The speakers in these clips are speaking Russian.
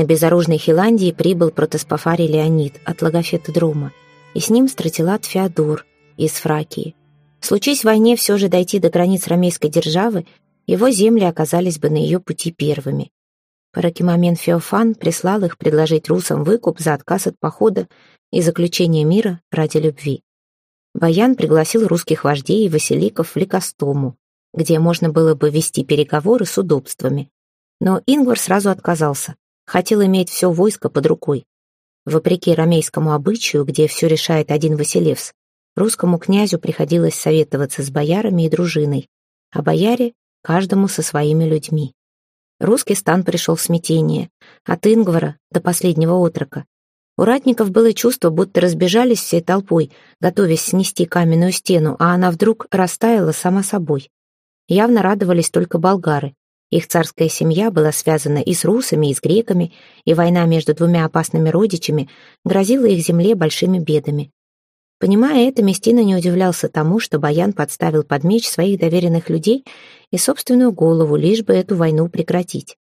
На безоружной Хиландии прибыл протоспофарий Леонид от Логофета Дрома, и с ним стратилат Феодор из Фракии. Случись войне все же дойти до границ ромейской державы, его земли оказались бы на ее пути первыми. Паракимомен Феофан прислал их предложить русам выкуп за отказ от похода и заключение мира ради любви. Баян пригласил русских вождей и василиков в Ликостому, где можно было бы вести переговоры с удобствами. Но Ингвар сразу отказался, хотел иметь все войско под рукой. Вопреки ромейскому обычаю, где все решает один Василевс, русскому князю приходилось советоваться с боярами и дружиной, а бояре — каждому со своими людьми. Русский стан пришел в смятение, от Ингвара до последнего отрока. У ратников было чувство, будто разбежались всей толпой, готовясь снести каменную стену, а она вдруг растаяла сама собой. Явно радовались только болгары. Их царская семья была связана и с русами, и с греками, и война между двумя опасными родичами грозила их земле большими бедами. Понимая это, Местина не удивлялся тому, что Баян подставил под меч своих доверенных людей и собственную голову, лишь бы эту войну прекратить.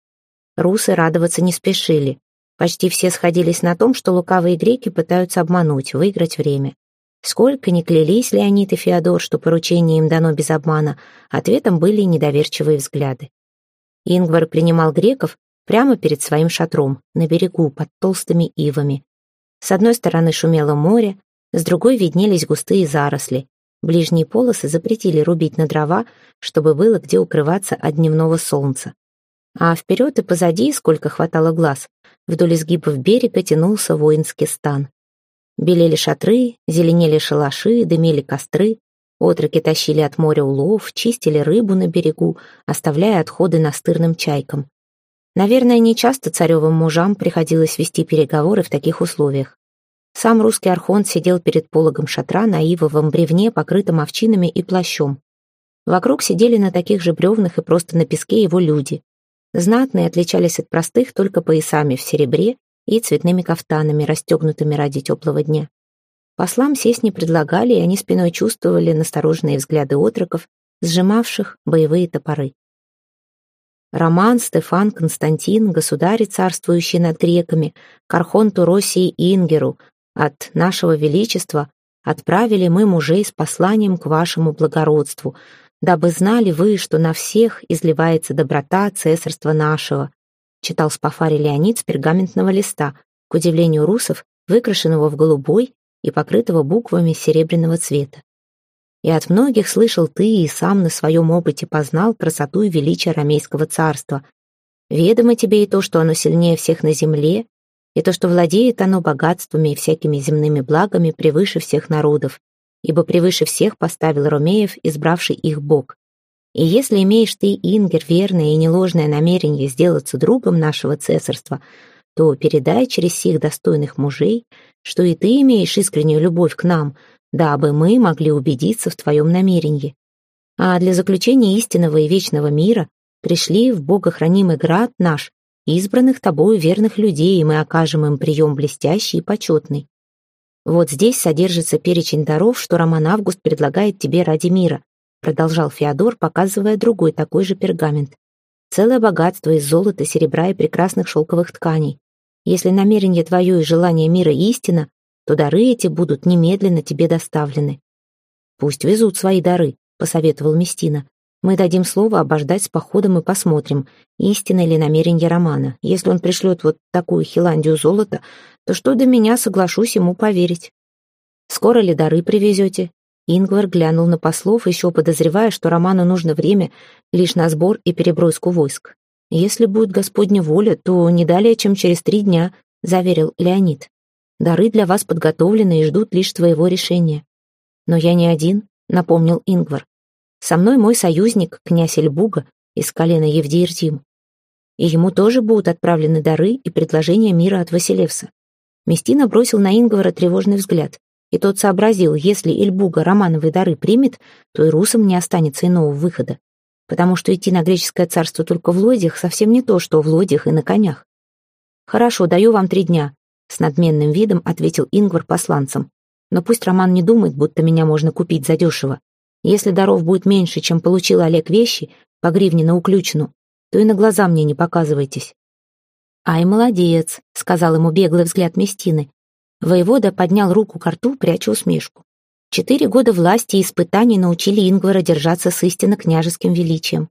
Русы радоваться не спешили. Почти все сходились на том, что лукавые греки пытаются обмануть, выиграть время. Сколько ни клялись Леонид и Феодор, что поручение им дано без обмана, ответом были недоверчивые взгляды. Ингвар принимал греков прямо перед своим шатром, на берегу, под толстыми ивами. С одной стороны шумело море, с другой виднелись густые заросли. Ближние полосы запретили рубить на дрова, чтобы было где укрываться от дневного солнца. А вперед и позади, сколько хватало глаз, вдоль изгибов берега тянулся воинский стан. Белели шатры, зеленели шалаши, дымели костры, Отроки тащили от моря улов, чистили рыбу на берегу, оставляя отходы настырным чайкам. Наверное, нечасто царевым мужам приходилось вести переговоры в таких условиях. Сам русский архонт сидел перед пологом шатра на ивовом бревне, покрытом овчинами и плащом. Вокруг сидели на таких же бревнах и просто на песке его люди. Знатные отличались от простых только поясами в серебре и цветными кафтанами, расстегнутыми ради теплого дня. Послам сесть не предлагали, и они спиной чувствовали настороженные взгляды отроков, сжимавших боевые топоры. Роман, Стефан, Константин, государи, царствующие над греками, Кархонту, России и Ингеру, от нашего величества отправили мы мужей с посланием к вашему благородству, дабы знали вы, что на всех изливается доброта цесарства нашего», читал Спафари Леонид с пергаментного листа, к удивлению русов, выкрашенного в голубой и покрытого буквами серебряного цвета. И от многих слышал ты и сам на своем опыте познал красоту и величие ромейского царства. Ведомо тебе и то, что оно сильнее всех на земле, и то, что владеет оно богатствами и всякими земными благами превыше всех народов, ибо превыше всех поставил ромеев, избравший их Бог. И если имеешь ты, Ингер, верное и неложное намерение сделаться другом нашего цесарства, то передай через сих достойных мужей, что и ты имеешь искреннюю любовь к нам, дабы мы могли убедиться в твоем намерении. А для заключения истинного и вечного мира пришли в богохранимый град наш избранных тобою верных людей, и мы окажем им прием блестящий и почетный. Вот здесь содержится перечень даров, что Роман Август предлагает тебе ради мира, продолжал Феодор, показывая другой такой же пергамент. Целое богатство из золота, серебра и прекрасных шелковых тканей. Если намерение твое и желание мира истина, то дары эти будут немедленно тебе доставлены. Пусть везут свои дары, посоветовал Местина. Мы дадим слово обождать с походом и посмотрим, истинно ли намерение Романа. Если он пришлет вот такую хиландию золота, то что до меня, соглашусь ему поверить. Скоро ли дары привезете? Ингвар глянул на послов, еще подозревая, что Роману нужно время лишь на сбор и переброску войск. «Если будет Господня воля, то не далее, чем через три дня», — заверил Леонид. «Дары для вас подготовлены и ждут лишь твоего решения». «Но я не один», — напомнил Ингвар. «Со мной мой союзник, князь Эльбуга, из колена Евдиертим. И ему тоже будут отправлены дары и предложения мира от Василевса». Местина бросил на Ингвара тревожный взгляд, и тот сообразил, если Эльбуга романовые дары примет, то и русам не останется иного выхода потому что идти на греческое царство только в лодях совсем не то, что в лодях и на конях. «Хорошо, даю вам три дня», — с надменным видом ответил Ингвар посланцам. «Но пусть Роман не думает, будто меня можно купить задешево. Если даров будет меньше, чем получил Олег вещи, по гривне на уключину, то и на глаза мне не показывайтесь». «Ай, молодец», — сказал ему беглый взгляд Местины. Воевода поднял руку к рту, пряча усмешку. Четыре года власти и испытаний научили Ингвара держаться с истинно княжеским величием.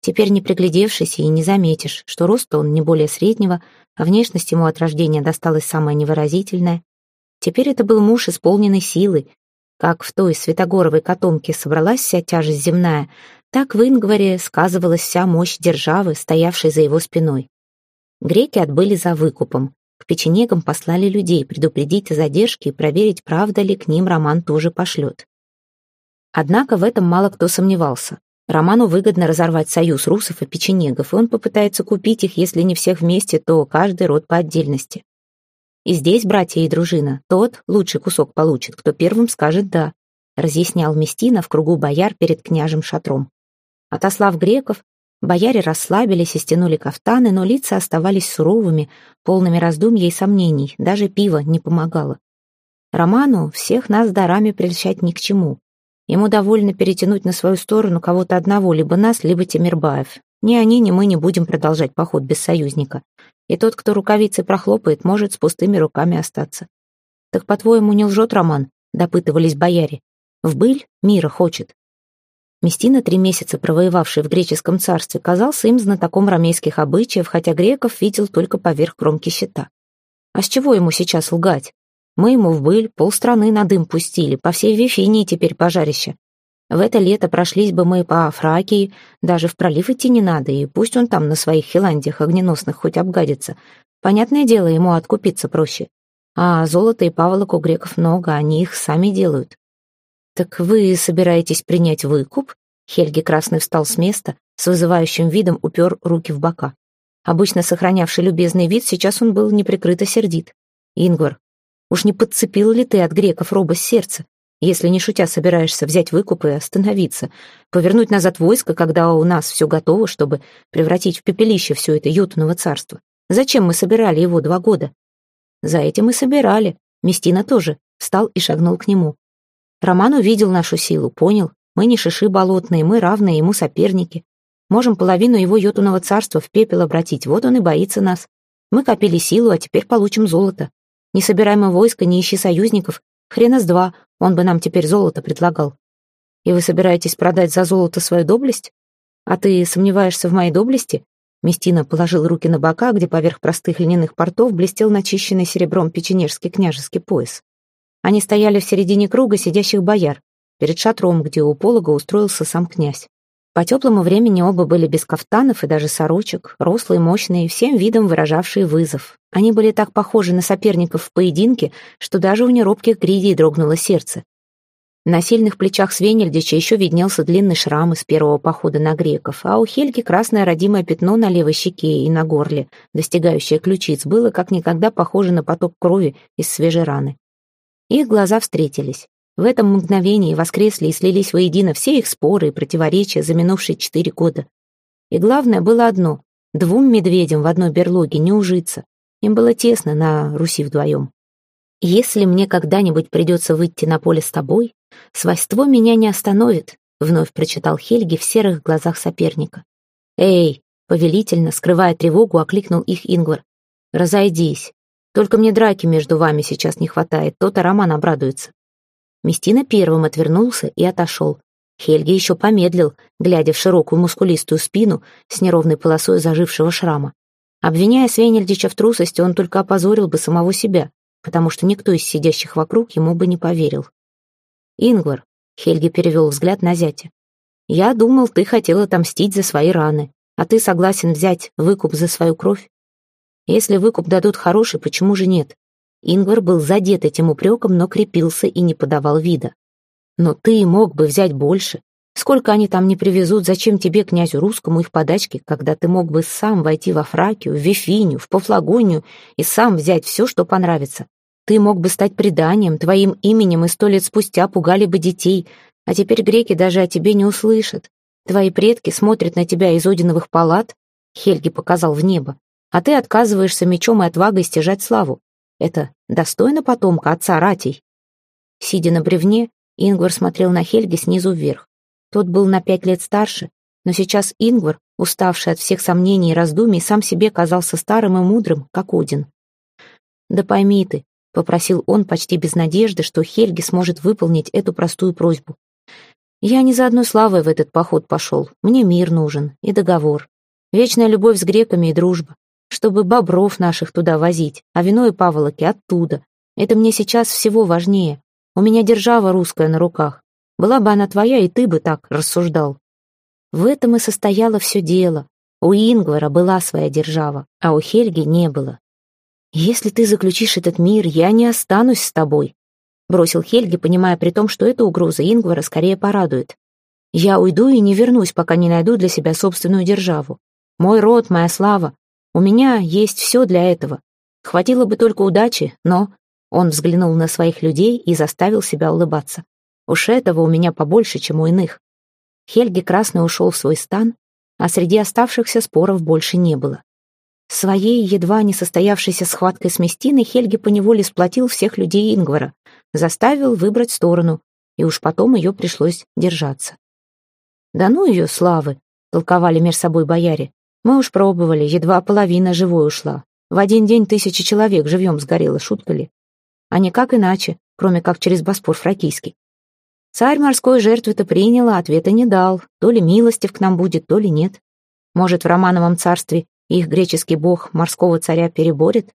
Теперь не приглядевшись и не заметишь, что рост он не более среднего, а внешность ему от рождения досталась самая невыразительная. Теперь это был муж, исполненный силы. Как в той Святогоровой котомке собралась вся тяжесть земная, так в Ингваре сказывалась вся мощь державы, стоявшей за его спиной. Греки отбыли за выкупом. К печенегам послали людей предупредить о задержке и проверить, правда ли к ним Роман тоже пошлет. Однако в этом мало кто сомневался. Роману выгодно разорвать союз русов и печенегов, и он попытается купить их, если не всех вместе, то каждый род по отдельности. И здесь братья и дружина, тот лучший кусок получит, кто первым скажет «да», разъяснял Местина в кругу бояр перед княжем шатром. Отослав греков, Бояре расслабились и стянули кафтаны, но лица оставались суровыми, полными раздумья и сомнений, даже пиво не помогало. Роману всех нас дарами прельщать ни к чему. Ему довольно перетянуть на свою сторону кого-то одного, либо нас, либо Тимирбаев. Ни они, ни мы не будем продолжать поход без союзника. И тот, кто рукавицы прохлопает, может с пустыми руками остаться. «Так, по-твоему, не лжет Роман?» — допытывались бояре. «В быль мира хочет. Местина, три месяца провоевавший в греческом царстве, казался им знатоком ромейских обычаев, хотя греков видел только поверх кромки щита. А с чего ему сейчас лгать? Мы ему в быль полстраны на дым пустили, по всей Вифинии теперь пожарище. В это лето прошлись бы мы по Фракии, даже в пролив идти не надо, и пусть он там на своих хиландиях огненосных хоть обгадится. Понятное дело, ему откупиться проще. А золота и паволок у греков много, они их сами делают. «Так вы собираетесь принять выкуп?» Хельги Красный встал с места, с вызывающим видом упер руки в бока. Обычно сохранявший любезный вид, сейчас он был неприкрыто сердит. «Ингвар, уж не подцепил ли ты от греков робость сердца, если не шутя собираешься взять выкуп и остановиться, повернуть назад войско, когда у нас все готово, чтобы превратить в пепелище все это ютного царство? Зачем мы собирали его два года?» «За этим и собирали. Местина тоже», встал и шагнул к нему. Роман увидел нашу силу, понял. Мы не шиши болотные, мы равные ему соперники. Можем половину его йотуного царства в пепел обратить, вот он и боится нас. Мы копили силу, а теперь получим золото. Не собираем мы войска, не ищи союзников. Хрена с два, он бы нам теперь золото предлагал. И вы собираетесь продать за золото свою доблесть? А ты сомневаешься в моей доблести? Местина положил руки на бока, где поверх простых льняных портов блестел начищенный серебром печенежский княжеский пояс. Они стояли в середине круга сидящих бояр, перед шатром, где у полога устроился сам князь. По теплому времени оба были без кафтанов и даже сорочек, рослые, мощные, всем видом выражавшие вызов. Они были так похожи на соперников в поединке, что даже у неробких гридей дрогнуло сердце. На сильных плечах Свенельдича еще виднелся длинный шрам из первого похода на греков, а у Хельги красное родимое пятно на левой щеке и на горле, достигающее ключиц, было как никогда похоже на поток крови из свежей раны. Их глаза встретились. В этом мгновении воскресли и слились воедино все их споры и противоречия за минувшие четыре года. И главное было одно — двум медведям в одной берлоге не ужиться. Им было тесно на Руси вдвоем. «Если мне когда-нибудь придется выйти на поле с тобой, свойство меня не остановит», — вновь прочитал Хельги в серых глазах соперника. «Эй!» — повелительно, скрывая тревогу, окликнул их Ингвар. «Разойдись. Только мне драки между вами сейчас не хватает, то-то Роман обрадуется». Местина первым отвернулся и отошел. Хельги еще помедлил, глядя в широкую мускулистую спину с неровной полосой зажившего шрама. Обвиняя Свенельдича в трусости, он только опозорил бы самого себя, потому что никто из сидящих вокруг ему бы не поверил. «Ингвар», — Хельги перевел взгляд на зятя, — «я думал, ты хотел отомстить за свои раны, а ты согласен взять выкуп за свою кровь. Если выкуп дадут хороший, почему же нет? Ингвар был задет этим упреком, но крепился и не подавал вида. Но ты мог бы взять больше. Сколько они там не привезут, зачем тебе, князю русскому, их подачки, когда ты мог бы сам войти во Фракию, в Вифинию, в Пафлагонию и сам взять все, что понравится? Ты мог бы стать преданием, твоим именем и сто лет спустя пугали бы детей, а теперь греки даже о тебе не услышат. Твои предки смотрят на тебя из Одиновых палат, Хельги показал в небо, а ты отказываешься мечом и отвагой стяжать славу. Это достойно потомка отца Ратей?» Сидя на бревне, Ингвар смотрел на Хельги снизу вверх. Тот был на пять лет старше, Но сейчас Ингвар, уставший от всех сомнений и раздумий, сам себе казался старым и мудрым, как Один. «Да пойми ты», — попросил он почти без надежды, что Хельги сможет выполнить эту простую просьбу. «Я не за одной славой в этот поход пошел. Мне мир нужен и договор. Вечная любовь с греками и дружба. Чтобы бобров наших туда возить, а вино и паволоки оттуда. Это мне сейчас всего важнее. У меня держава русская на руках. Была бы она твоя, и ты бы так рассуждал. В этом и состояло все дело. У Ингвара была своя держава, а у Хельги не было. «Если ты заключишь этот мир, я не останусь с тобой», бросил Хельги, понимая при том, что эта угроза Ингвара скорее порадует. «Я уйду и не вернусь, пока не найду для себя собственную державу. Мой род, моя слава. У меня есть все для этого. Хватило бы только удачи, но...» Он взглянул на своих людей и заставил себя улыбаться. «Уж этого у меня побольше, чем у иных. Хельги Красный ушел в свой стан, а среди оставшихся споров больше не было. Своей едва не состоявшейся схваткой с Местиной Хельги поневоле сплотил всех людей Ингвара, заставил выбрать сторону, и уж потом ее пришлось держаться. «Да ну ее, славы!» — толковали между собой бояре. «Мы уж пробовали, едва половина живой ушла. В один день тысячи человек живьем сгорело, шутка ли? А никак иначе, кроме как через Боспор Фракийский. Царь морской жертвы-то принял, а ответа не дал. То ли милостив к нам будет, то ли нет. Может, в Романовом царстве их греческий бог морского царя переборет?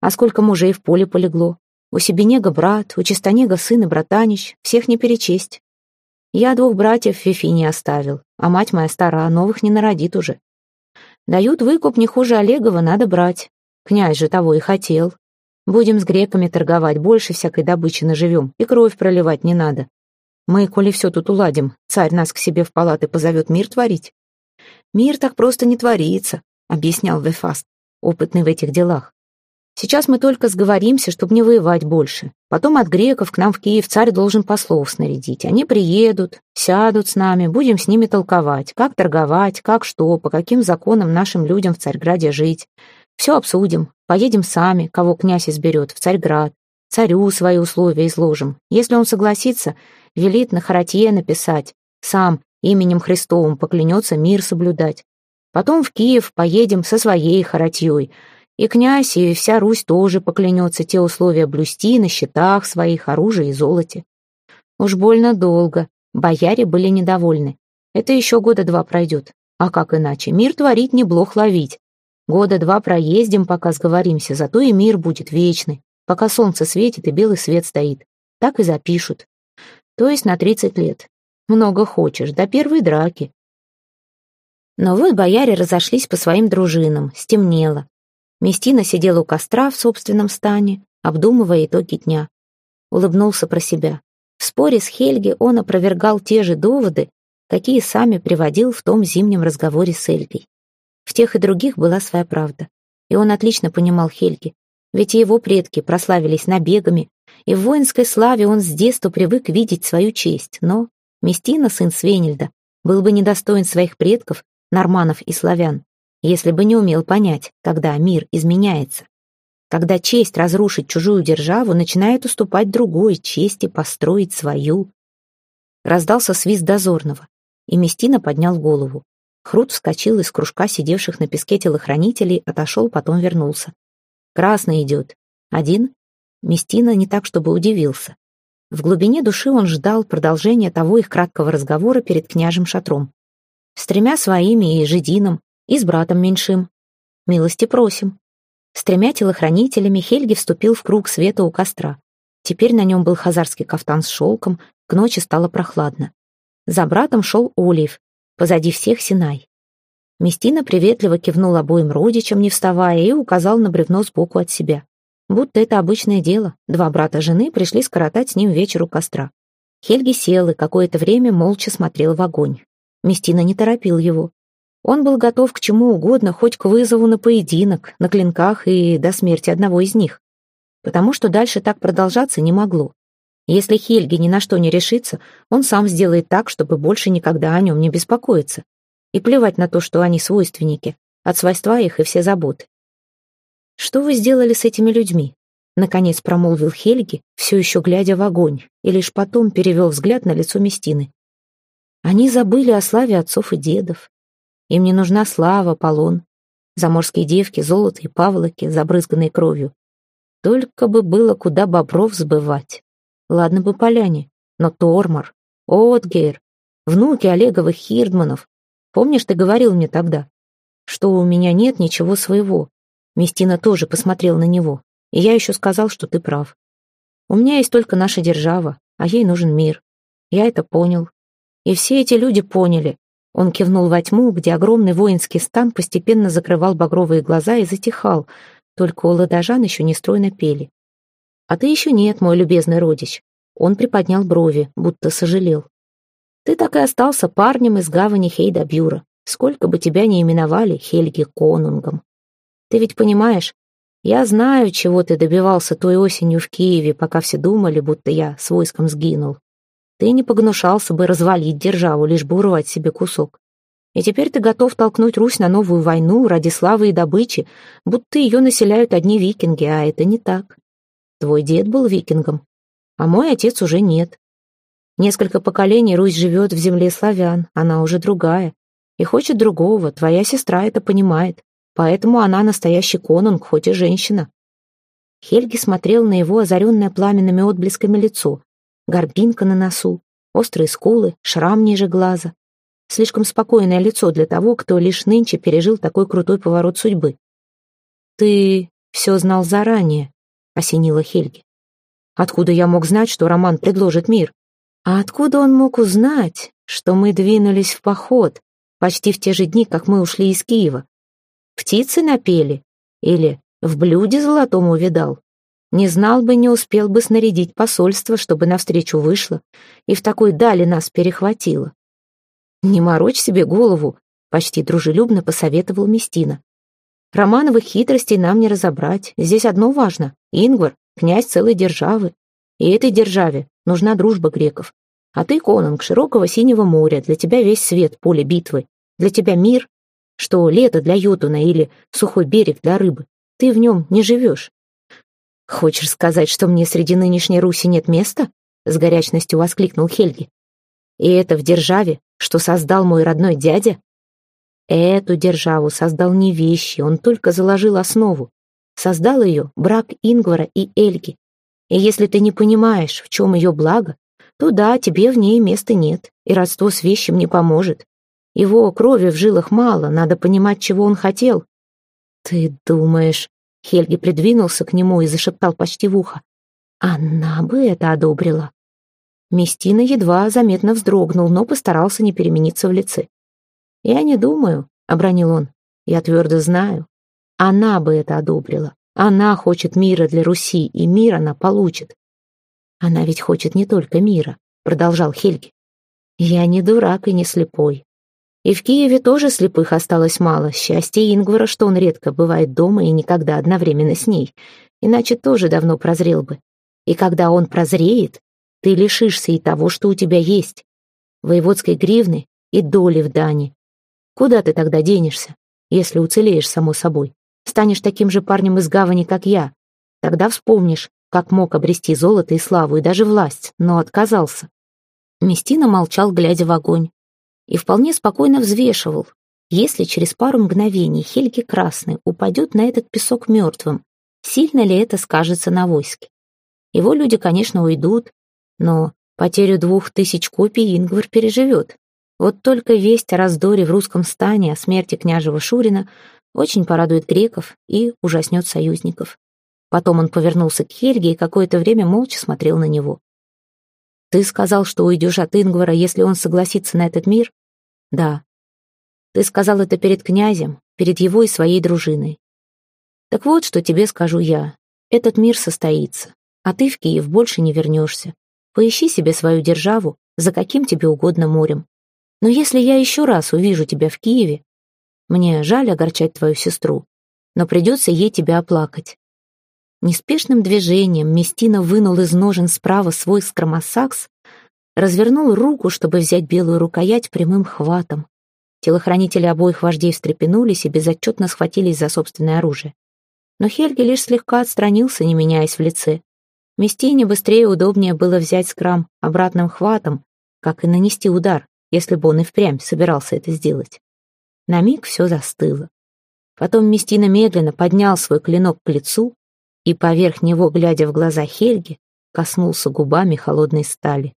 А сколько мужей в поле полегло? У Себенега брат, у Чистонега сын и братанищ, всех не перечесть. Я двух братьев в Вифине оставил, а мать моя стара, новых не народит уже. Дают выкуп не хуже Олегова, надо брать. Князь же того и хотел. Будем с греками торговать, больше всякой добычи наживем, и кровь проливать не надо. Мы, коли все тут уладим, царь нас к себе в палаты позовет мир творить. Мир так просто не творится, объяснял Вефаст, опытный в этих делах. Сейчас мы только сговоримся, чтобы не воевать больше. Потом от греков к нам в Киев царь должен послов снарядить. Они приедут, сядут с нами, будем с ними толковать, как торговать, как что, по каким законам нашим людям в Царьграде жить. Все обсудим, поедем сами, кого князь изберет, в Царьград. Царю свои условия изложим. Если он согласится, велит на Харатье написать, сам именем Христовым поклянется мир соблюдать. Потом в Киев поедем со своей Харатьей, и князь, и вся Русь тоже поклянется те условия блюсти на счетах своих, оружии и золоте. Уж больно долго, бояре были недовольны. Это еще года два пройдет. А как иначе? Мир творить не блох ловить. Года два проездим, пока сговоримся, зато и мир будет вечный, пока солнце светит и белый свет стоит. Так и запишут то есть на тридцать лет. Много хочешь, до первой драки. Но вот бояре разошлись по своим дружинам, стемнело. Местина сидела у костра в собственном стане, обдумывая итоги дня. Улыбнулся про себя. В споре с Хельги он опровергал те же доводы, какие сами приводил в том зимнем разговоре с Эльгой. В тех и других была своя правда. И он отлично понимал Хельги, ведь его предки прославились набегами, и в воинской славе он с детства привык видеть свою честь, но Местина, сын Свенельда, был бы недостоин своих предков, норманов и славян, если бы не умел понять, когда мир изменяется. Когда честь разрушить чужую державу начинает уступать другой чести построить свою. Раздался свист дозорного, и Местина поднял голову. Хрут вскочил из кружка сидевших на песке телохранителей, отошел, потом вернулся. «Красный идет. Один?» Местина не так, чтобы удивился. В глубине души он ждал продолжения того их краткого разговора перед княжим шатром. С тремя своими и жидином, и с братом меньшим. Милости просим. С тремя телохранителями Хельги вступил в круг света у костра. Теперь на нем был хазарский кафтан с шелком, к ночи стало прохладно. За братом шел Олиев, позади всех Синай. Местина приветливо кивнул обоим родичам, не вставая, и указал на бревно сбоку от себя. Будто это обычное дело. Два брата жены пришли скоротать с ним вечер у костра. Хельги сел и какое-то время молча смотрел в огонь. Местина не торопил его. Он был готов к чему угодно, хоть к вызову на поединок, на клинках и до смерти одного из них. Потому что дальше так продолжаться не могло. Если Хельги ни на что не решится, он сам сделает так, чтобы больше никогда о нем не беспокоиться. И плевать на то, что они свойственники, от свойства их и все заботы. «Что вы сделали с этими людьми?» Наконец промолвил Хельги, все еще глядя в огонь, и лишь потом перевел взгляд на лицо Местины. Они забыли о славе отцов и дедов. Им не нужна слава, полон, заморские девки, золото и павлоки, забрызганные кровью. Только бы было куда бобров сбывать. Ладно бы поляне, но Тормор, Отгейр, внуки Олеговых Хирдманов. Помнишь, ты говорил мне тогда, что у меня нет ничего своего? Местина тоже посмотрел на него, и я еще сказал, что ты прав. У меня есть только наша держава, а ей нужен мир. Я это понял. И все эти люди поняли. Он кивнул во тьму, где огромный воинский стан постепенно закрывал багровые глаза и затихал, только у ладожан еще нестройно пели. «А ты еще нет, мой любезный родич». Он приподнял брови, будто сожалел. «Ты так и остался парнем из гавани Хейда Бюра, сколько бы тебя ни именовали Хельги Конунгом. Ты ведь понимаешь, я знаю, чего ты добивался той осенью в Киеве, пока все думали, будто я с войском сгинул. Ты не погнушался бы развалить державу, лишь бы урвать себе кусок. И теперь ты готов толкнуть Русь на новую войну ради славы и добычи, будто ее населяют одни викинги, а это не так. Твой дед был викингом, а мой отец уже нет. Несколько поколений Русь живет в земле славян, она уже другая. И хочет другого, твоя сестра это понимает. Поэтому она настоящий конунг, хоть и женщина. Хельги смотрел на его озаренное пламенными отблесками лицо. Горбинка на носу, острые скулы, шрам ниже глаза. Слишком спокойное лицо для того, кто лишь нынче пережил такой крутой поворот судьбы. «Ты все знал заранее», — осенила Хельги. «Откуда я мог знать, что Роман предложит мир? А откуда он мог узнать, что мы двинулись в поход, почти в те же дни, как мы ушли из Киева? Птицы напели? Или в блюде золотом увидал? Не знал бы, не успел бы снарядить посольство, чтобы навстречу вышло, и в такой дали нас перехватило. «Не морочь себе голову», — почти дружелюбно посоветовал Местина. «Романовых хитростей нам не разобрать. Здесь одно важно. Ингвар — князь целой державы. И этой державе нужна дружба греков. А ты, конунг широкого синего моря, для тебя весь свет — поле битвы. Для тебя мир что лето для йотуна или сухой берег для рыбы. Ты в нем не живешь. «Хочешь сказать, что мне среди нынешней Руси нет места?» — с горячностью воскликнул Хельги. «И это в державе, что создал мой родной дядя?» Эту державу создал не вещи, он только заложил основу. Создал ее брак Ингвара и Эльги. И если ты не понимаешь, в чем ее благо, то да, тебе в ней места нет, и родство с вещем не поможет. Его крови в жилах мало, надо понимать, чего он хотел. «Ты думаешь...» — Хельги придвинулся к нему и зашептал почти в ухо. «Она бы это одобрила». Местина едва заметно вздрогнул, но постарался не перемениться в лице. «Я не думаю», — обронил он. «Я твердо знаю. Она бы это одобрила. Она хочет мира для Руси, и мир она получит». «Она ведь хочет не только мира», — продолжал Хельги. «Я не дурак и не слепой. И в Киеве тоже слепых осталось мало. Счастье Ингвара, что он редко бывает дома и никогда одновременно с ней. Иначе тоже давно прозрел бы. И когда он прозреет, ты лишишься и того, что у тебя есть. Воеводской гривны и доли в дани. Куда ты тогда денешься, если уцелеешь, само собой? Станешь таким же парнем из гавани, как я. Тогда вспомнишь, как мог обрести золото и славу, и даже власть, но отказался. Местина молчал, глядя в огонь и вполне спокойно взвешивал, если через пару мгновений Хельги Красный упадет на этот песок мертвым, сильно ли это скажется на войске. Его люди, конечно, уйдут, но потерю двух тысяч копий Ингвар переживет. Вот только весть о раздоре в русском стане, о смерти княжего Шурина очень порадует греков и ужаснет союзников. Потом он повернулся к Хельге и какое-то время молча смотрел на него. Ты сказал, что уйдешь от Ингвара, если он согласится на этот мир? Да. Ты сказал это перед князем, перед его и своей дружиной. Так вот, что тебе скажу я. Этот мир состоится, а ты в Киев больше не вернешься. Поищи себе свою державу, за каким тебе угодно морем. Но если я еще раз увижу тебя в Киеве, мне жаль огорчать твою сестру, но придется ей тебя оплакать. Неспешным движением Местина вынул из ножен справа свой скромосакс, развернул руку, чтобы взять белую рукоять прямым хватом. Телохранители обоих вождей встрепенулись и безотчетно схватились за собственное оружие. Но Хельги лишь слегка отстранился, не меняясь в лице. Местине быстрее и удобнее было взять скрам обратным хватом, как и нанести удар, если бы он и впрямь собирался это сделать. На миг все застыло. Потом Местина медленно поднял свой клинок к лицу и, поверх него, глядя в глаза Хельги, коснулся губами холодной стали.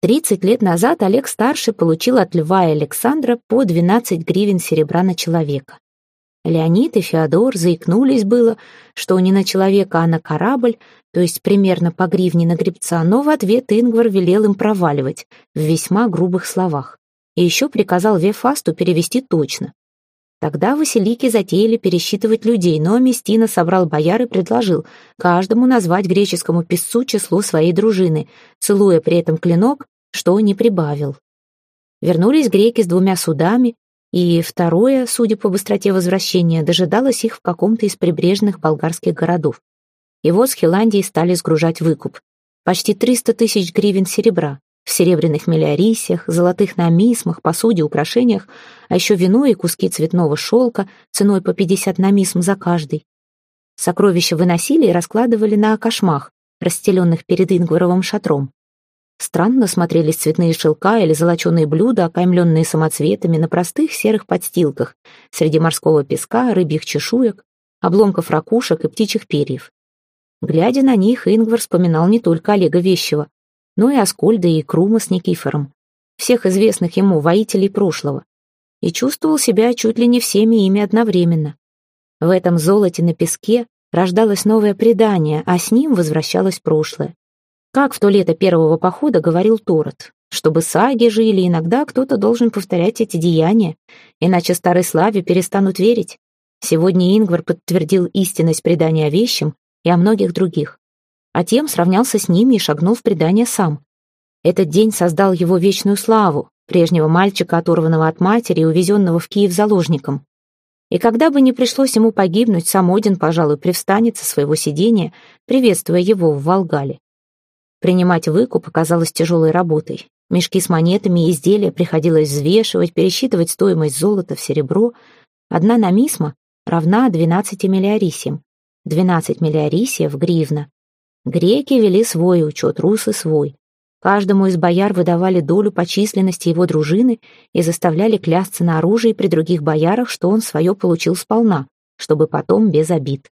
Тридцать лет назад Олег-старший получил от Льва и Александра по 12 гривен серебра на человека. Леонид и Феодор заикнулись было, что не на человека, а на корабль, то есть примерно по гривне на гребца, но в ответ Ингвар велел им проваливать в весьма грубых словах и еще приказал Вефасту перевести точно. Тогда Василики затеяли пересчитывать людей, но Местина собрал бояр и предложил каждому назвать греческому писцу число своей дружины, целуя при этом клинок, что не прибавил. Вернулись греки с двумя судами, и второе, судя по быстроте возвращения, дожидалось их в каком-то из прибрежных болгарских городов. Вот с Хиландии стали сгружать выкуп. Почти 300 тысяч гривен серебра в серебряных мелиорисиях, золотых намисмах, посуде, украшениях, а еще вино и куски цветного шелка ценой по 50 намисм за каждый. Сокровища выносили и раскладывали на кошмах, расстеленных перед Ингваровым шатром. Странно смотрелись цветные шелка или золоченые блюда, окаймленные самоцветами на простых серых подстилках, среди морского песка, рыбьих чешуек, обломков ракушек и птичьих перьев. Глядя на них, Ингвар вспоминал не только Олега Вещева, но и Аскольда и Крума с Никифором, всех известных ему воителей прошлого, и чувствовал себя чуть ли не всеми ими одновременно. В этом золоте на песке рождалось новое предание, а с ним возвращалось прошлое. Как в то лето первого похода говорил Торот, чтобы саги жили, иногда кто-то должен повторять эти деяния, иначе старой славе перестанут верить. Сегодня Ингвар подтвердил истинность предания о вещем и о многих других. А тем сравнялся с ними и шагнул в предание сам. Этот день создал его вечную славу, прежнего мальчика, оторванного от матери и увезенного в Киев заложником. И когда бы не пришлось ему погибнуть, сам Один, пожалуй, привстанет со своего сидения, приветствуя его в Волгале. Принимать выкуп оказалось тяжелой работой. Мешки с монетами и изделия приходилось взвешивать, пересчитывать стоимость золота в серебро. Одна намисма равна 12 миллиарисиям. 12 миллиарисиев гривна. Греки вели свой учет, русы свой. Каждому из бояр выдавали долю по численности его дружины и заставляли клясться на оружии при других боярах, что он свое получил сполна, чтобы потом без обид.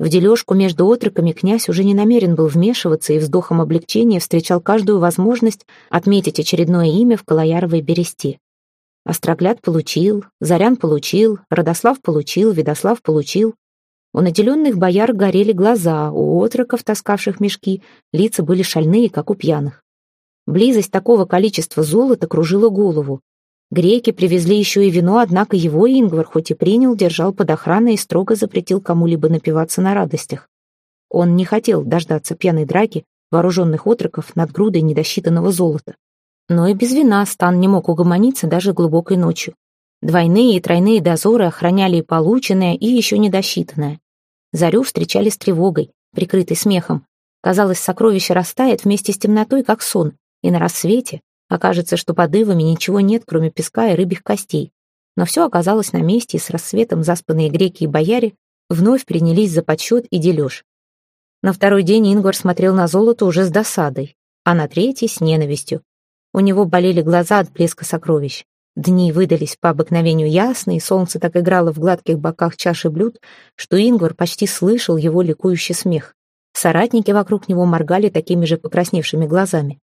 В дележку между отроками князь уже не намерен был вмешиваться и вздохом облегчения встречал каждую возможность отметить очередное имя в Калаяровой бересте. Острогляд получил, Зарян получил, Родослав получил, Видослав получил. У наделенных бояр горели глаза, у отроков, таскавших мешки, лица были шальные, как у пьяных. Близость такого количества золота кружила голову. Греки привезли еще и вино, однако его Ингвар, хоть и принял, держал под охраной и строго запретил кому-либо напиваться на радостях. Он не хотел дождаться пьяной драки вооруженных отроков над грудой недосчитанного золота. Но и без вина стан не мог угомониться даже глубокой ночью. Двойные и тройные дозоры охраняли и полученное, и еще недосчитанное. Зарю встречали с тревогой, прикрытой смехом. Казалось, сокровище растает вместе с темнотой, как сон, и на рассвете Окажется, что под ивами ничего нет, кроме песка и рыбьих костей. Но все оказалось на месте, и с рассветом заспанные греки и бояре вновь принялись за подсчет и дележ. На второй день Ингвар смотрел на золото уже с досадой, а на третий — с ненавистью. У него болели глаза от блеска сокровищ. Дни выдались по обыкновению ясные, солнце так играло в гладких боках чаши блюд, что Ингвар почти слышал его ликующий смех. Соратники вокруг него моргали такими же покрасневшими глазами.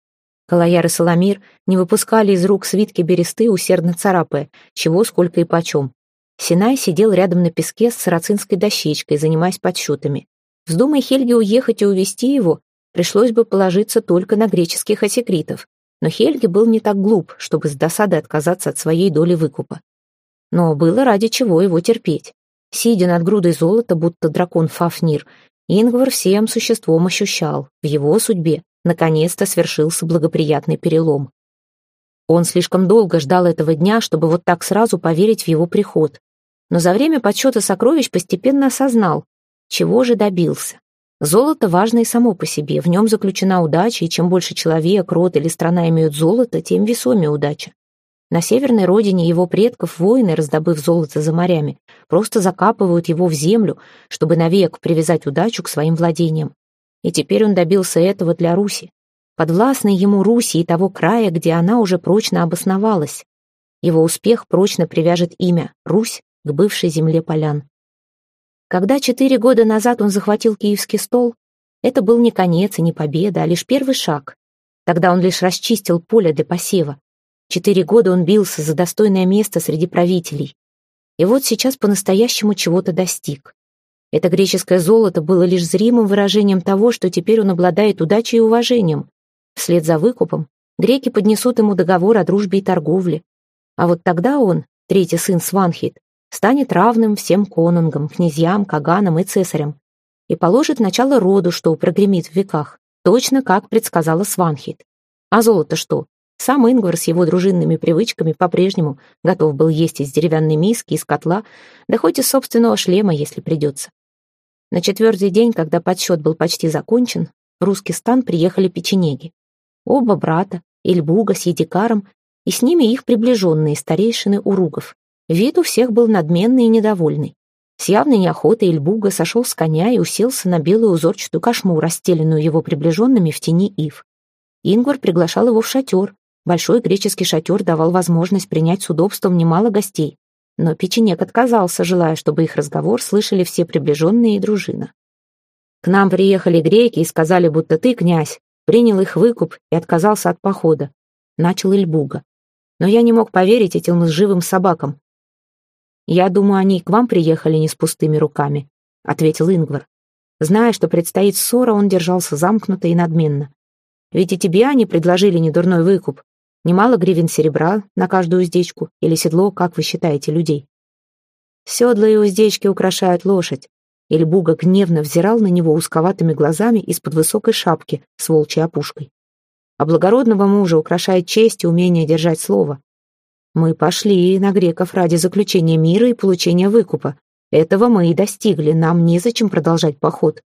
Калаяр и Соломир не выпускали из рук свитки бересты, усердно царапая, чего, сколько и почем. Синай сидел рядом на песке с сарацинской дощечкой, занимаясь подсчетами. Вздумай Хельге уехать и увести его, пришлось бы положиться только на греческих осекритов. Но Хельге был не так глуп, чтобы с досадой отказаться от своей доли выкупа. Но было ради чего его терпеть. Сидя над грудой золота, будто дракон Фафнир, Ингвар всем существом ощущал, в его судьбе наконец-то свершился благоприятный перелом. Он слишком долго ждал этого дня, чтобы вот так сразу поверить в его приход. Но за время подсчета сокровищ постепенно осознал, чего же добился. Золото важно и само по себе, в нем заключена удача, и чем больше человек, род или страна имеют золото, тем весомее удача. На северной родине его предков воины, раздобыв золото за морями, просто закапывают его в землю, чтобы навек привязать удачу к своим владениям. И теперь он добился этого для Руси. подвластной ему Руси и того края, где она уже прочно обосновалась. Его успех прочно привяжет имя Русь к бывшей земле полян. Когда четыре года назад он захватил киевский стол, это был не конец и не победа, а лишь первый шаг. Тогда он лишь расчистил поле для посева. Четыре года он бился за достойное место среди правителей. И вот сейчас по-настоящему чего-то достиг. Это греческое золото было лишь зримым выражением того, что теперь он обладает удачей и уважением. Вслед за выкупом греки поднесут ему договор о дружбе и торговле. А вот тогда он, третий сын Сванхит, станет равным всем конунгам, князьям, каганам и цесарям и положит начало роду, что прогремит в веках, точно как предсказала Сванхит. А золото что? Сам Ингвар с его дружинными привычками по-прежнему готов был есть из деревянной миски, из котла, да хоть из собственного шлема, если придется. На четвертый день, когда подсчет был почти закончен, в русский стан приехали печенеги. Оба брата, Ильбуга с Едикаром, и с ними их приближенные старейшины Уругов. Вид у всех был надменный и недовольный. С явной неохотой Ильбуга сошел с коня и уселся на белую узорчатую кошму, расстеленную его приближенными в тени ив. Ингвар приглашал его в шатер. Большой греческий шатер давал возможность принять с удобством немало гостей. Но печенек отказался, желая, чтобы их разговор слышали все приближенные и дружина. «К нам приехали греки и сказали, будто ты, князь, принял их выкуп и отказался от похода», — начал Ильбуга. «Но я не мог поверить этим лживым собакам. «Я думаю, они к вам приехали не с пустыми руками», — ответил Ингвар. Зная, что предстоит ссора, он держался замкнуто и надменно. «Ведь и тебе они предложили недурной выкуп. Немало гривен серебра на каждую уздечку или седло, как вы считаете, людей?» Седла и уздечки украшают лошадь. Ильбуга гневно взирал на него узковатыми глазами из-под высокой шапки с волчьей опушкой. А благородного мужа украшает честь и умение держать слово. Мы пошли на греков ради заключения мира и получения выкупа. Этого мы и достигли, нам незачем продолжать поход.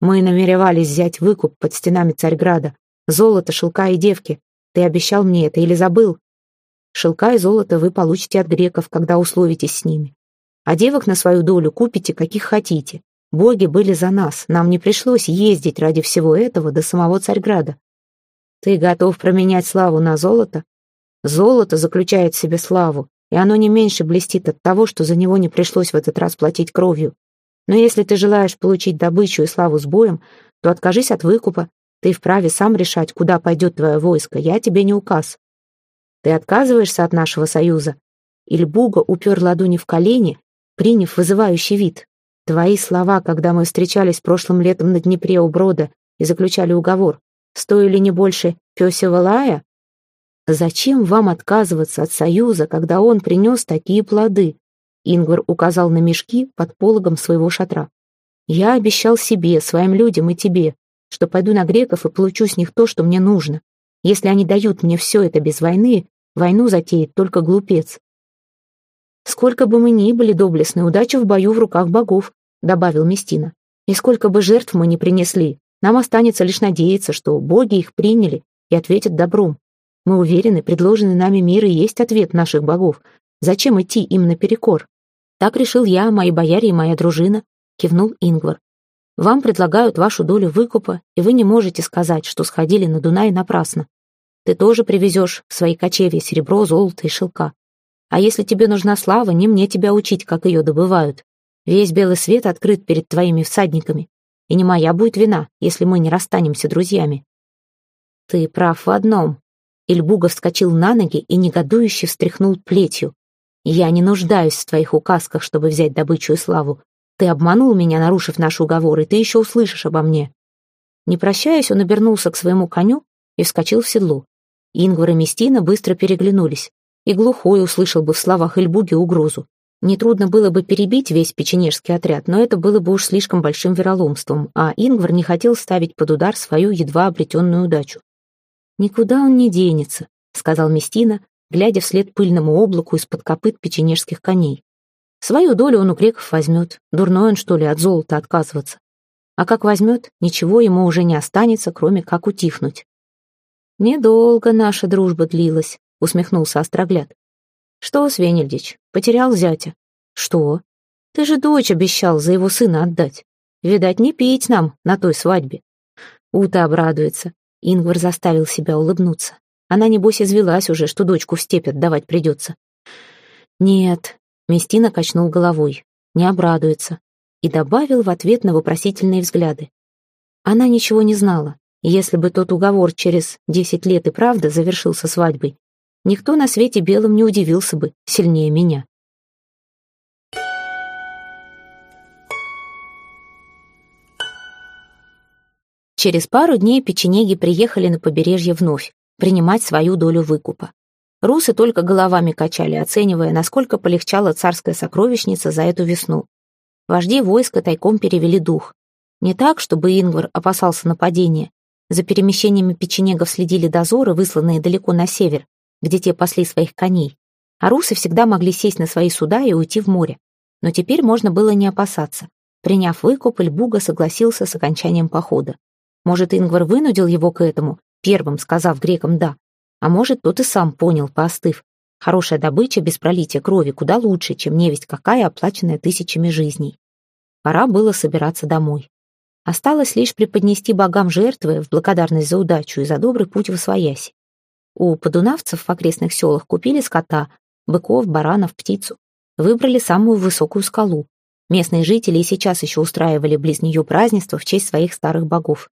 Мы намеревались взять выкуп под стенами Царьграда. Золото, шелка и девки. Ты обещал мне это или забыл? Шелка и золото вы получите от греков, когда условитесь с ними. А девок на свою долю купите, каких хотите. Боги были за нас, нам не пришлось ездить ради всего этого до самого Царьграда. Ты готов променять славу на золото? Золото заключает в себе славу, и оно не меньше блестит от того, что за него не пришлось в этот раз платить кровью. Но если ты желаешь получить добычу и славу с боем, то откажись от выкупа, ты вправе сам решать, куда пойдет твое войско, я тебе не указ. Ты отказываешься от нашего союза?» Ильбуга упер ладони в колени, приняв вызывающий вид. «Твои слова, когда мы встречались прошлым летом на Днепре у Брода и заключали уговор, стоили не больше пёсего лая?» «Зачем вам отказываться от союза, когда он принес такие плоды?» Ингвар указал на мешки под пологом своего шатра. «Я обещал себе, своим людям и тебе, что пойду на греков и получу с них то, что мне нужно. Если они дают мне все это без войны, войну затеет только глупец». «Сколько бы мы ни были доблестны, удача в бою в руках богов», — добавил Местина. «И сколько бы жертв мы ни принесли, нам останется лишь надеяться, что боги их приняли и ответят добром. Мы уверены, предложенный нами мир и есть ответ наших богов. Зачем идти им наперекор? Так решил я, мои бояре и моя дружина, кивнул Ингвар. Вам предлагают вашу долю выкупа, и вы не можете сказать, что сходили на Дунай напрасно. Ты тоже привезешь в свои кочевья серебро, золото и шелка. А если тебе нужна слава, не мне тебя учить, как ее добывают. Весь белый свет открыт перед твоими всадниками. И не моя будет вина, если мы не расстанемся друзьями. Ты прав в одном, Ильбуга вскочил на ноги и негодующе встряхнул плетью. «Я не нуждаюсь в твоих указках, чтобы взять добычу и славу. Ты обманул меня, нарушив наш уговор, и ты еще услышишь обо мне». Не прощаясь, он обернулся к своему коню и вскочил в седло. Ингвар и Местина быстро переглянулись. И глухой услышал бы в словах Ильбуги угрозу. Нетрудно было бы перебить весь печенежский отряд, но это было бы уж слишком большим вероломством, а Ингвар не хотел ставить под удар свою едва обретенную удачу. «Никуда он не денется», — сказал Местина, глядя вслед пыльному облаку из-под копыт печенежских коней. «Свою долю он у греков возьмет. Дурной он, что ли, от золота отказываться. А как возьмет, ничего ему уже не останется, кроме как утихнуть». «Недолго наша дружба длилась», — усмехнулся Острогляд. «Что, Свенельдич, потерял зятя?» «Что? Ты же дочь обещал за его сына отдать. Видать, не пить нам на той свадьбе». Ута обрадуется. Ингвар заставил себя улыбнуться. Она, небось, извелась уже, что дочку в степь отдавать придется. Нет, Местина качнул головой, не обрадуется, и добавил в ответ на вопросительные взгляды. Она ничего не знала, если бы тот уговор через десять лет и правда завершился свадьбой, никто на свете белом не удивился бы сильнее меня. Через пару дней печенеги приехали на побережье вновь, принимать свою долю выкупа. Русы только головами качали, оценивая, насколько полегчала царская сокровищница за эту весну. Вожди войска тайком перевели дух. Не так, чтобы Ингвар опасался нападения. За перемещениями печенегов следили дозоры, высланные далеко на север, где те пасли своих коней. А русы всегда могли сесть на свои суда и уйти в море. Но теперь можно было не опасаться. Приняв выкуп, Эльбуга согласился с окончанием похода. Может, Ингвар вынудил его к этому, первым сказав грекам «да». А может, тот и сам понял, поостыв. Хорошая добыча без пролития крови куда лучше, чем невесть какая, оплаченная тысячами жизней. Пора было собираться домой. Осталось лишь преподнести богам жертвы в благодарность за удачу и за добрый путь в Освояси. У подунавцев в окрестных селах купили скота, быков, баранов, птицу. Выбрали самую высокую скалу. Местные жители и сейчас еще устраивали близ нее празднества в честь своих старых богов.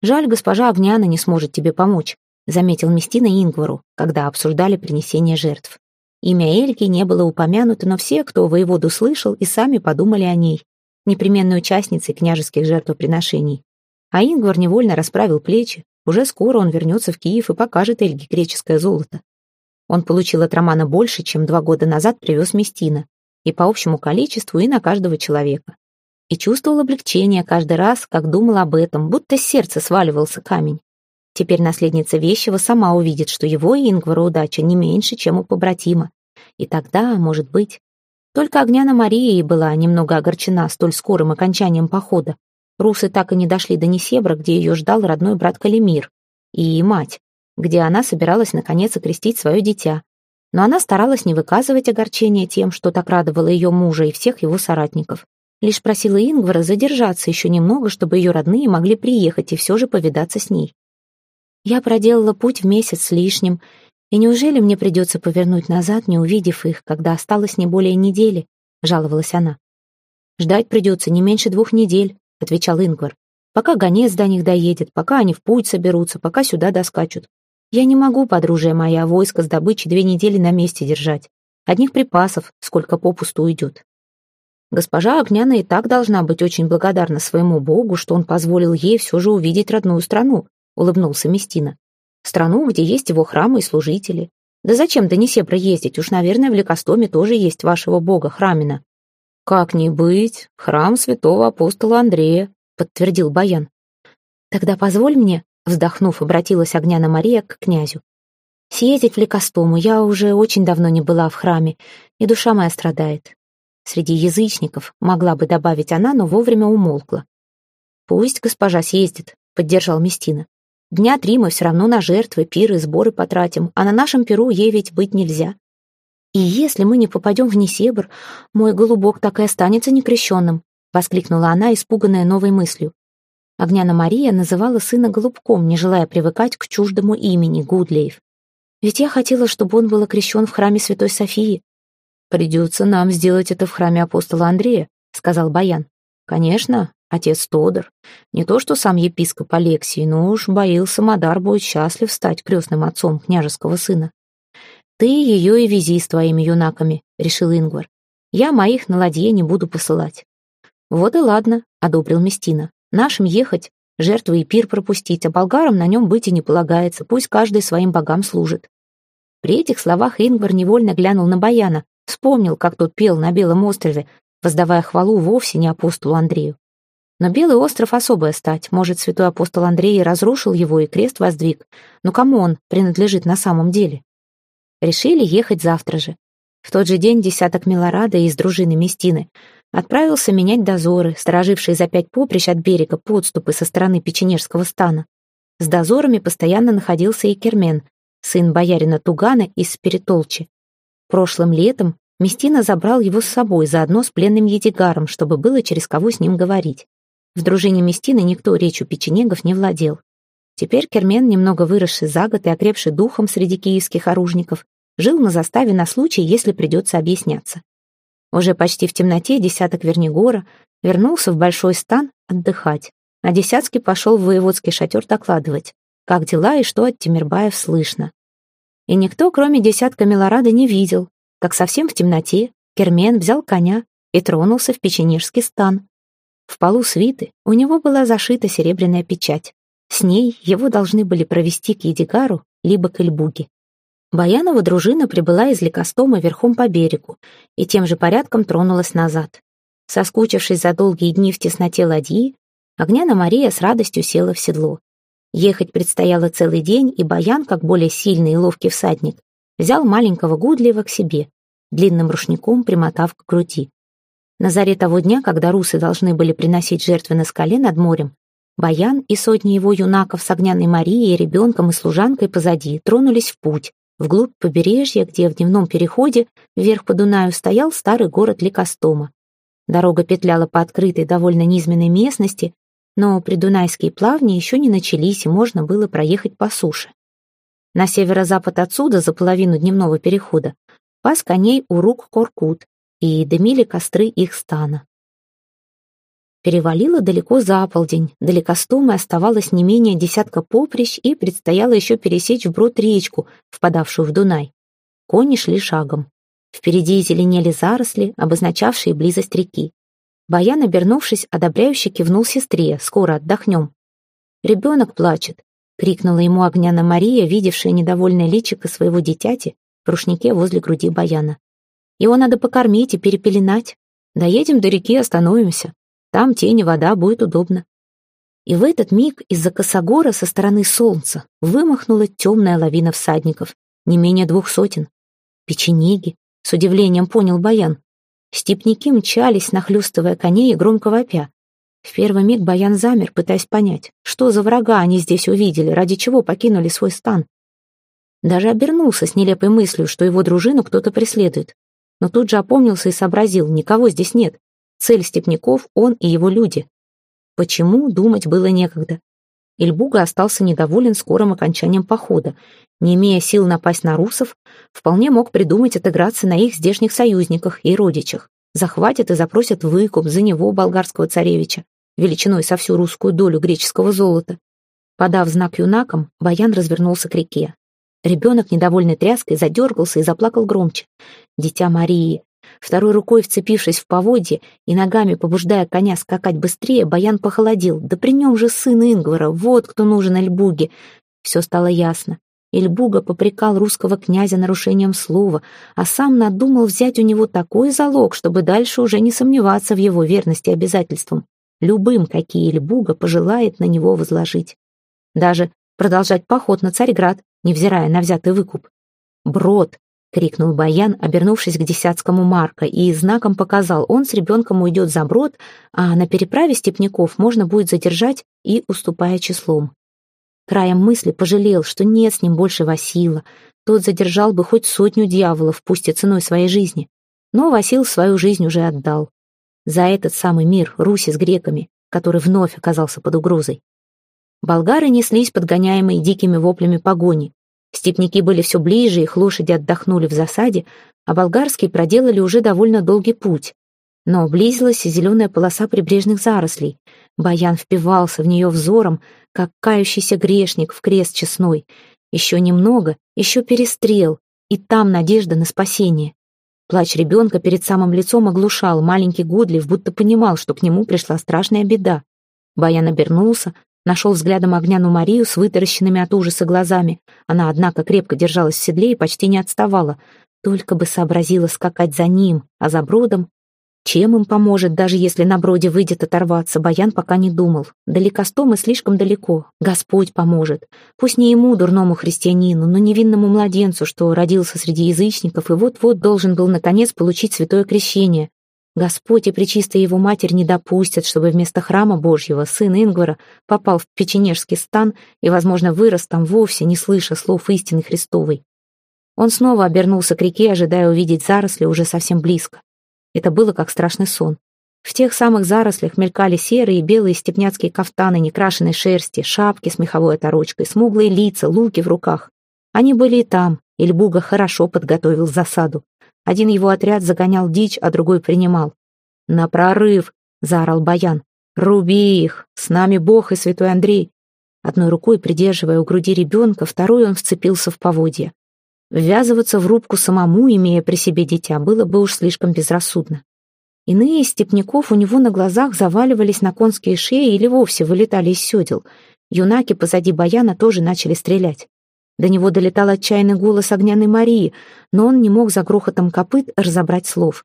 «Жаль, госпожа Огняна не сможет тебе помочь», заметил Местина Ингвару, когда обсуждали принесение жертв. Имя Эльки не было упомянуто, но все, кто воеводу слышал, и сами подумали о ней, непременной участницей княжеских жертвоприношений. А Ингвар невольно расправил плечи. Уже скоро он вернется в Киев и покажет Эльге греческое золото. Он получил от Романа больше, чем два года назад привез Местина, и по общему количеству, и на каждого человека и чувствовал облегчение каждый раз, как думал об этом, будто с сердца сваливался камень. Теперь наследница Вещева сама увидит, что его и Ингвара удача не меньше, чем у побратима. И тогда, может быть... Только Огняна Мария и была немного огорчена столь скорым окончанием похода. Русы так и не дошли до Несебра, где ее ждал родной брат Калимир и мать, где она собиралась наконец окрестить свое дитя. Но она старалась не выказывать огорчения тем, что так радовало ее мужа и всех его соратников. Лишь просила Ингвара задержаться еще немного, чтобы ее родные могли приехать и все же повидаться с ней. Я проделала путь в месяц с лишним, и неужели мне придется повернуть назад, не увидев их, когда осталось не более недели?» — жаловалась она. «Ждать придется не меньше двух недель», — отвечал Ингвар. «Пока гонец до них доедет, пока они в путь соберутся, пока сюда доскачут. Я не могу, подружия моя, войско с добычей две недели на месте держать. Одних припасов, сколько попусту уйдет. Госпожа Огняна и так должна быть очень благодарна своему богу, что он позволил ей все же увидеть родную страну, улыбнулся Местина. Страну, где есть его храмы и служители. Да зачем до Несебра ездить? Уж, наверное, в Лекостоме тоже есть вашего бога Храмина. Как не быть, храм святого апостола Андрея, подтвердил Баян. Тогда позволь мне, вздохнув, обратилась Огняна Мария к князю. Съездить в Лекостому, я уже очень давно не была в храме, и душа моя страдает среди язычников, могла бы добавить она, но вовремя умолкла. «Пусть госпожа съездит», — поддержал Местина. «Дня три мы все равно на жертвы, пиры, сборы потратим, а на нашем перу ей ведь быть нельзя. И если мы не попадем в Несебр, мой голубок так и останется некрещенным», — воскликнула она, испуганная новой мыслью. Огняна Мария называла сына голубком, не желая привыкать к чуждому имени Гудлеев. «Ведь я хотела, чтобы он был окрещен в храме Святой Софии», «Придется нам сделать это в храме апостола Андрея», — сказал Баян. «Конечно, отец Тодор. Не то что сам епископ Алексий, но уж боился, Мадар будет счастлив стать крестным отцом княжеского сына». «Ты ее и вези с твоими юнаками», — решил Ингвар. «Я моих на ладье не буду посылать». «Вот и ладно», — одобрил Местина. «Нашим ехать, жертвы и пир пропустить, а болгарам на нем быть и не полагается, пусть каждый своим богам служит». При этих словах Ингвар невольно глянул на Баяна, Вспомнил, как тот пел на Белом острове, воздавая хвалу вовсе не апостолу Андрею. Но Белый остров — особая стать. Может, святой апостол Андрей разрушил его и крест воздвиг. Но кому он принадлежит на самом деле? Решили ехать завтра же. В тот же день десяток Милорада из дружины Местины отправился менять дозоры, сторожившие за пять поприщ от берега подступы со стороны печенежского стана. С дозорами постоянно находился и Кермен, сын боярина Тугана из Спиритолчи. Прошлым летом Местина забрал его с собой, заодно с пленным Едигаром, чтобы было через кого с ним говорить. В дружине Местины никто речью печенегов не владел. Теперь Кермен, немного выросший за год и окрепший духом среди киевских оружников, жил на заставе на случай, если придется объясняться. Уже почти в темноте десяток Вернигора вернулся в большой стан отдыхать, а Десятский пошел в воеводский шатер докладывать, как дела и что от Тимирбаев слышно. И никто, кроме десятка Милорада, не видел, как совсем в темноте Кермен взял коня и тронулся в печенежский стан. В полу свиты у него была зашита серебряная печать. С ней его должны были провести к Едигару либо к Эльбуге. Баянова дружина прибыла из Ликостома верхом по берегу и тем же порядком тронулась назад. Соскучившись за долгие дни в тесноте ладьи, Огняна Мария с радостью села в седло. Ехать предстояло целый день, и Баян, как более сильный и ловкий всадник, взял маленького Гудлева к себе, длинным рушником примотав к груди. На заре того дня, когда русы должны были приносить жертвы на скале над морем, Баян и сотни его юнаков с огняной Марией, ребенком и служанкой позади тронулись в путь, вглубь побережья, где в дневном переходе вверх по Дунаю стоял старый город Ликостома. Дорога петляла по открытой, довольно низменной местности, но придунайские плавни еще не начались, и можно было проехать по суше. На северо-запад отсюда, за половину дневного перехода, пас коней урук Коркут, и дымили костры их стана. Перевалило далеко за полдень, далеко стомы оставалось не менее десятка поприщ, и предстояло еще пересечь вброд речку, впадавшую в Дунай. Кони шли шагом. Впереди зеленели заросли, обозначавшие близость реки. Баян, обернувшись, одобряюще кивнул сестре, скоро отдохнем. «Ребенок плачет», — крикнула ему Огняна Мария, видевшая недовольное личико своего дитяти в рушнике возле груди Баяна. «Его надо покормить и перепеленать. Доедем до реки, остановимся. Там тень и вода, будет удобно. И в этот миг из-за косогора со стороны солнца вымахнула темная лавина всадников, не менее двух сотен. Печенеги, с удивлением понял Баян. Степники мчались, нахлюстывая коней и громко вопя. В первый миг Баян замер, пытаясь понять, что за врага они здесь увидели, ради чего покинули свой стан. Даже обернулся с нелепой мыслью, что его дружину кто-то преследует. Но тут же опомнился и сообразил, никого здесь нет. Цель степняков — он и его люди. Почему, думать было некогда. Ильбуга остался недоволен скорым окончанием похода. Не имея сил напасть на русов, вполне мог придумать отыграться на их здешних союзниках и родичах. Захватят и запросят выкуп за него, болгарского царевича, величиной со всю русскую долю греческого золота. Подав знак юнакам, Баян развернулся к реке. Ребенок, недовольный тряской, задергался и заплакал громче. Дитя Марии, Второй рукой вцепившись в поводье и ногами побуждая коня скакать быстрее, Баян похолодел. Да при нем же сын Ингвара, вот кто нужен Эльбуге. Все стало ясно. Эльбуга попрекал русского князя нарушением слова, а сам надумал взять у него такой залог, чтобы дальше уже не сомневаться в его верности обязательствам, любым, какие Эльбуга пожелает на него возложить. Даже продолжать поход на Царьград, невзирая на взятый выкуп. Брод, — крикнул Баян, обернувшись к десятскому Марка, и знаком показал, он с ребенком уйдет за брод, а на переправе степняков можно будет задержать и уступая числом. Краем мысли пожалел, что нет с ним больше Васила. Тот задержал бы хоть сотню дьяволов, пусть и ценой своей жизни. Но Васил свою жизнь уже отдал. За этот самый мир, Руси с греками, который вновь оказался под угрозой. Болгары неслись, подгоняемые дикими воплями погони. Степники были все ближе, их лошади отдохнули в засаде, а болгарские проделали уже довольно долгий путь. Но близилась зеленая полоса прибрежных зарослей. Баян впивался в нее взором, как кающийся грешник в крест честной. Еще немного, еще перестрел, и там надежда на спасение. Плач ребенка перед самым лицом оглушал, маленький Гудлив будто понимал, что к нему пришла страшная беда. Баян обернулся, Нашел взглядом огняну Марию с вытаращенными от ужаса глазами. Она, однако, крепко держалась в седле и почти не отставала. Только бы сообразила скакать за ним, а за бродом... Чем им поможет, даже если на броде выйдет оторваться, Баян пока не думал. Далекостом и слишком далеко. Господь поможет. Пусть не ему, дурному христианину, но невинному младенцу, что родился среди язычников и вот-вот должен был, наконец, получить святое крещение. Господь и Пречистая Его Матерь не допустят, чтобы вместо храма Божьего сын Ингвара попал в печенежский стан и, возможно, вырос там вовсе, не слыша слов истины Христовой. Он снова обернулся к реке, ожидая увидеть заросли уже совсем близко. Это было как страшный сон. В тех самых зарослях мелькали серые и белые степняцкие кафтаны некрашенной шерсти, шапки с меховой оторочкой, смуглые лица, луки в руках. Они были и там, Ильбуга хорошо подготовил засаду. Один его отряд загонял дичь, а другой принимал. «На прорыв!» — заорал Баян. «Руби их! С нами Бог и святой Андрей!» Одной рукой, придерживая у груди ребенка, второй он вцепился в поводья. Ввязываться в рубку самому, имея при себе дитя, было бы уж слишком безрассудно. Иные степняков у него на глазах заваливались на конские шеи или вовсе вылетали из седел. Юнаки позади Баяна тоже начали стрелять. До него долетал отчаянный голос огняной Марии, но он не мог за грохотом копыт разобрать слов.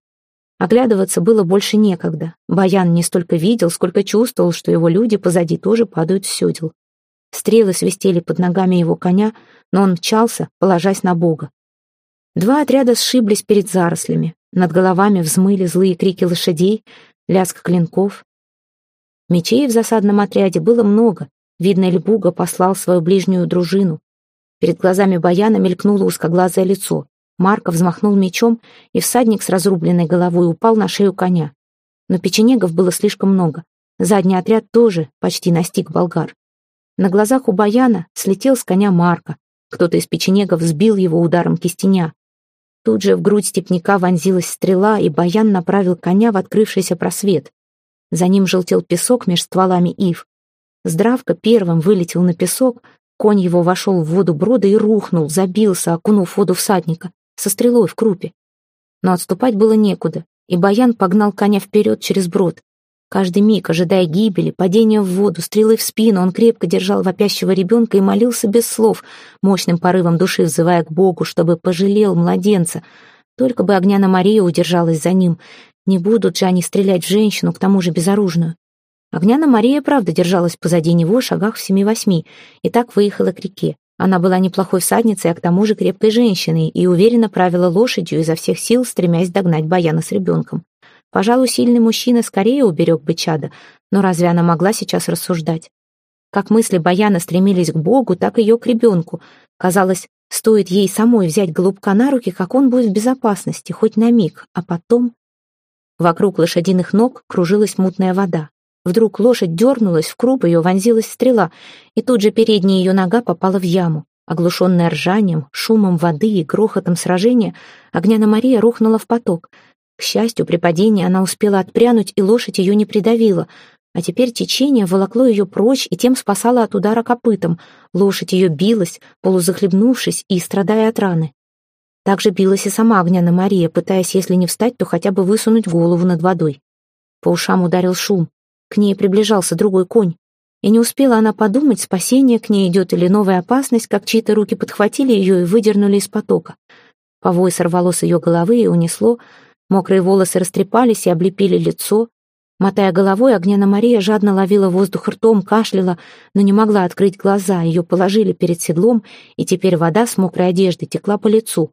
Оглядываться было больше некогда. Баян не столько видел, сколько чувствовал, что его люди позади тоже падают в седел. Стрелы свистели под ногами его коня, но он мчался, положась на Бога. Два отряда сшиблись перед зарослями. Над головами взмыли злые крики лошадей, лязг клинков. Мечей в засадном отряде было много. Видно, Эльбуга послал свою ближнюю дружину. Перед глазами Баяна мелькнуло узкоглазое лицо. Марко взмахнул мечом, и всадник с разрубленной головой упал на шею коня. Но печенегов было слишком много. Задний отряд тоже почти настиг болгар. На глазах у Баяна слетел с коня Марка. Кто-то из печенегов сбил его ударом кистеня. Тут же в грудь степняка вонзилась стрела, и Баян направил коня в открывшийся просвет. За ним желтел песок меж стволами ив. Здравка первым вылетел на песок, конь его вошел в воду брода и рухнул, забился, окунув воду всадника, со стрелой в крупе. Но отступать было некуда, и Баян погнал коня вперед через брод. Каждый миг, ожидая гибели, падения в воду, стрелы в спину, он крепко держал вопящего ребенка и молился без слов, мощным порывом души взывая к Богу, чтобы пожалел младенца. Только бы Огняна Мария удержалась за ним. Не будут же они стрелять в женщину, к тому же безоружную. Огняна Мария, правда, держалась позади него, шагах в семи-восьми, и так выехала к реке. Она была неплохой всадницей, а к тому же крепкой женщиной, и уверенно правила лошадью изо всех сил, стремясь догнать Баяна с ребенком. Пожалуй, сильный мужчина скорее уберег бы чада, но разве она могла сейчас рассуждать? Как мысли Баяна стремились к Богу, так и ее к ребенку. Казалось, стоит ей самой взять голубка на руки, как он будет в безопасности, хоть на миг, а потом... Вокруг лошадиных ног кружилась мутная вода. Вдруг лошадь дернулась, в круп ее вонзилась стрела, и тут же передняя ее нога попала в яму. Оглушенная ржанием, шумом воды и грохотом сражения, Огняна Мария рухнула в поток — к счастью, при падении она успела отпрянуть, и лошадь ее не придавила. А теперь течение волокло ее прочь и тем спасало от удара копытом. Лошадь ее билась, полузахлебнувшись и страдая от раны. Так же билась и сама Огняна Мария, пытаясь, если не встать, то хотя бы высунуть голову над водой. По ушам ударил шум. К ней приближался другой конь. И не успела она подумать, спасение к ней идет или новая опасность, как чьи-то руки подхватили ее и выдернули из потока. Повой сорвало с ее головы и унесло, Мокрые волосы растрепались и облепили лицо. Мотая головой, Огняна Мария жадно ловила воздух ртом, кашляла, но не могла открыть глаза. Ее положили перед седлом, и теперь вода с мокрой одеждой текла по лицу.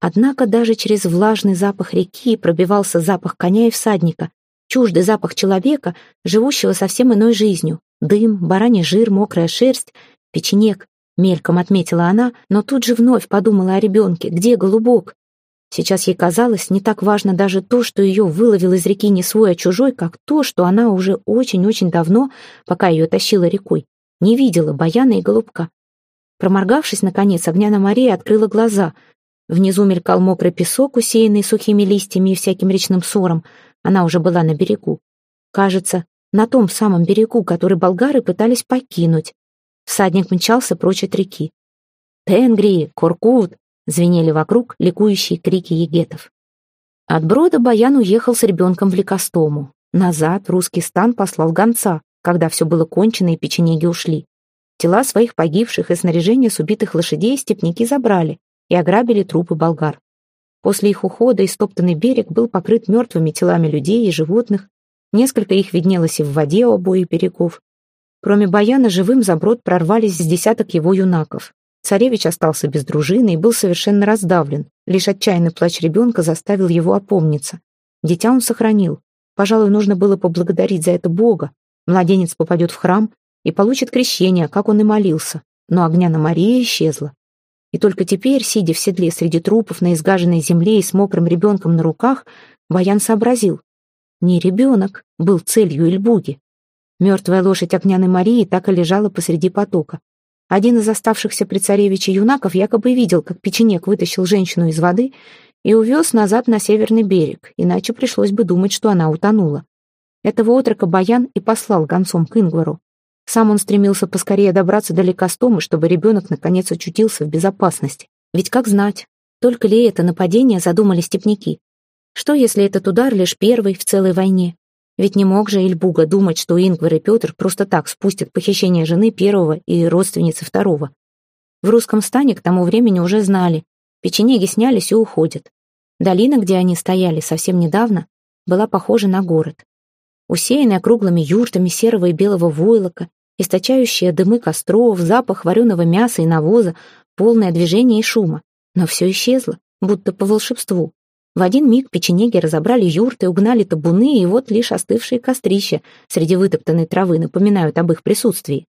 Однако даже через влажный запах реки пробивался запах коня и всадника, чуждый запах человека, живущего совсем иной жизнью. Дым, бараний жир, мокрая шерсть, печенек. Мельком отметила она, но тут же вновь подумала о ребенке. Где голубок? Сейчас ей казалось не так важно даже то, что ее выловил из реки не свой, а чужой, как то, что она уже очень-очень давно, пока ее тащила рекой, не видела Баяна и Голубка. Проморгавшись, наконец, Огняна Мария открыла глаза. Внизу мелькал мокрый песок, усеянный сухими листьями и всяким речным сором. Она уже была на берегу. Кажется, на том самом берегу, который болгары пытались покинуть. Всадник мчался прочь от реки. «Тенгри! Куркут!» Звенели вокруг ликующие крики егетов. От брода Баян уехал с ребенком в Ликостому. Назад русский стан послал гонца, когда все было кончено и печенеги ушли. Тела своих погибших и снаряжение с убитых лошадей степники забрали и ограбили трупы болгар. После их ухода истоптанный берег был покрыт мертвыми телами людей и животных, несколько их виднелось и в воде у обоих берегов. Кроме Баяна живым за брод прорвались с десяток его юнаков. Царевич остался без дружины и был совершенно раздавлен. Лишь отчаянный плач ребенка заставил его опомниться. Дитя он сохранил. Пожалуй, нужно было поблагодарить за это Бога. Младенец попадет в храм и получит крещение, как он и молился. Но огня на Марии исчезла. И только теперь, сидя в седле среди трупов на изгаженной земле и с мокрым ребенком на руках, Баян сообразил. Не ребенок был целью Ильбуги. Мертвая лошадь Огняной Марии так и лежала посреди потока. Один из оставшихся при царевиче юнаков якобы видел, как печенек вытащил женщину из воды и увез назад на северный берег, иначе пришлось бы думать, что она утонула. Этого отрока Баян и послал гонцом к Ингвару. Сам он стремился поскорее добраться до Лекостомы, чтобы ребенок наконец очутился в безопасности. Ведь как знать, только ли это нападение задумали степняки? Что, если этот удар лишь первый в целой войне? Ведь не мог же Ильбуга думать, что Ингвар и Петр просто так спустят похищение жены первого и родственницы второго. В русском стане к тому времени уже знали. Печенеги снялись и уходят. Долина, где они стояли совсем недавно, была похожа на город. Усеянная круглыми юртами серого и белого войлока, источающая дымы костров, запах вареного мяса и навоза, полное движение и шума. Но все исчезло, будто по волшебству. В один миг печенеги разобрали юрты, угнали табуны, и вот лишь остывшие кострища среди вытоптанной травы напоминают об их присутствии.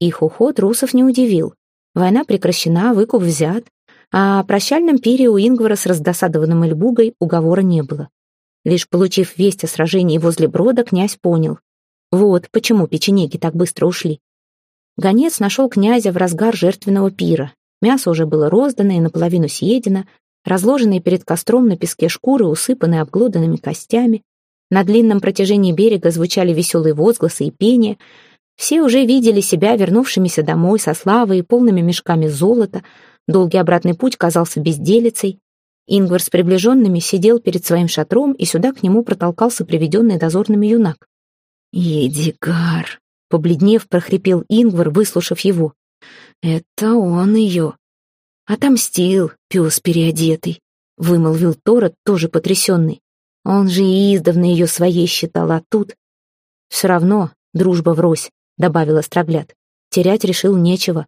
Их уход русов не удивил. Война прекращена, выкуп взят, а о прощальном пире у Ингвара с раздосадованным Эльбугой уговора не было. Лишь получив весть о сражении возле брода, князь понял. Вот почему печенеги так быстро ушли. Гонец нашел князя в разгар жертвенного пира. Мясо уже было роздано и наполовину съедено, разложенные перед костром на песке шкуры, усыпанные обглоданными костями. На длинном протяжении берега звучали веселые возгласы и пение. Все уже видели себя вернувшимися домой со славой и полными мешками золота. Долгий обратный путь казался безделицей. Ингвар с приближенными сидел перед своим шатром, и сюда к нему протолкался приведенный дозорными юнак. «Едигар!» — побледнев, прохрипел Ингвар, выслушав его. «Это он ее!» «Отомстил, пес переодетый», — вымолвил Торот, тоже потрясенный. Он же и издавна ее своей считал, а тут... «Все равно дружба врозь», — добавил Острогляд. Терять решил нечего.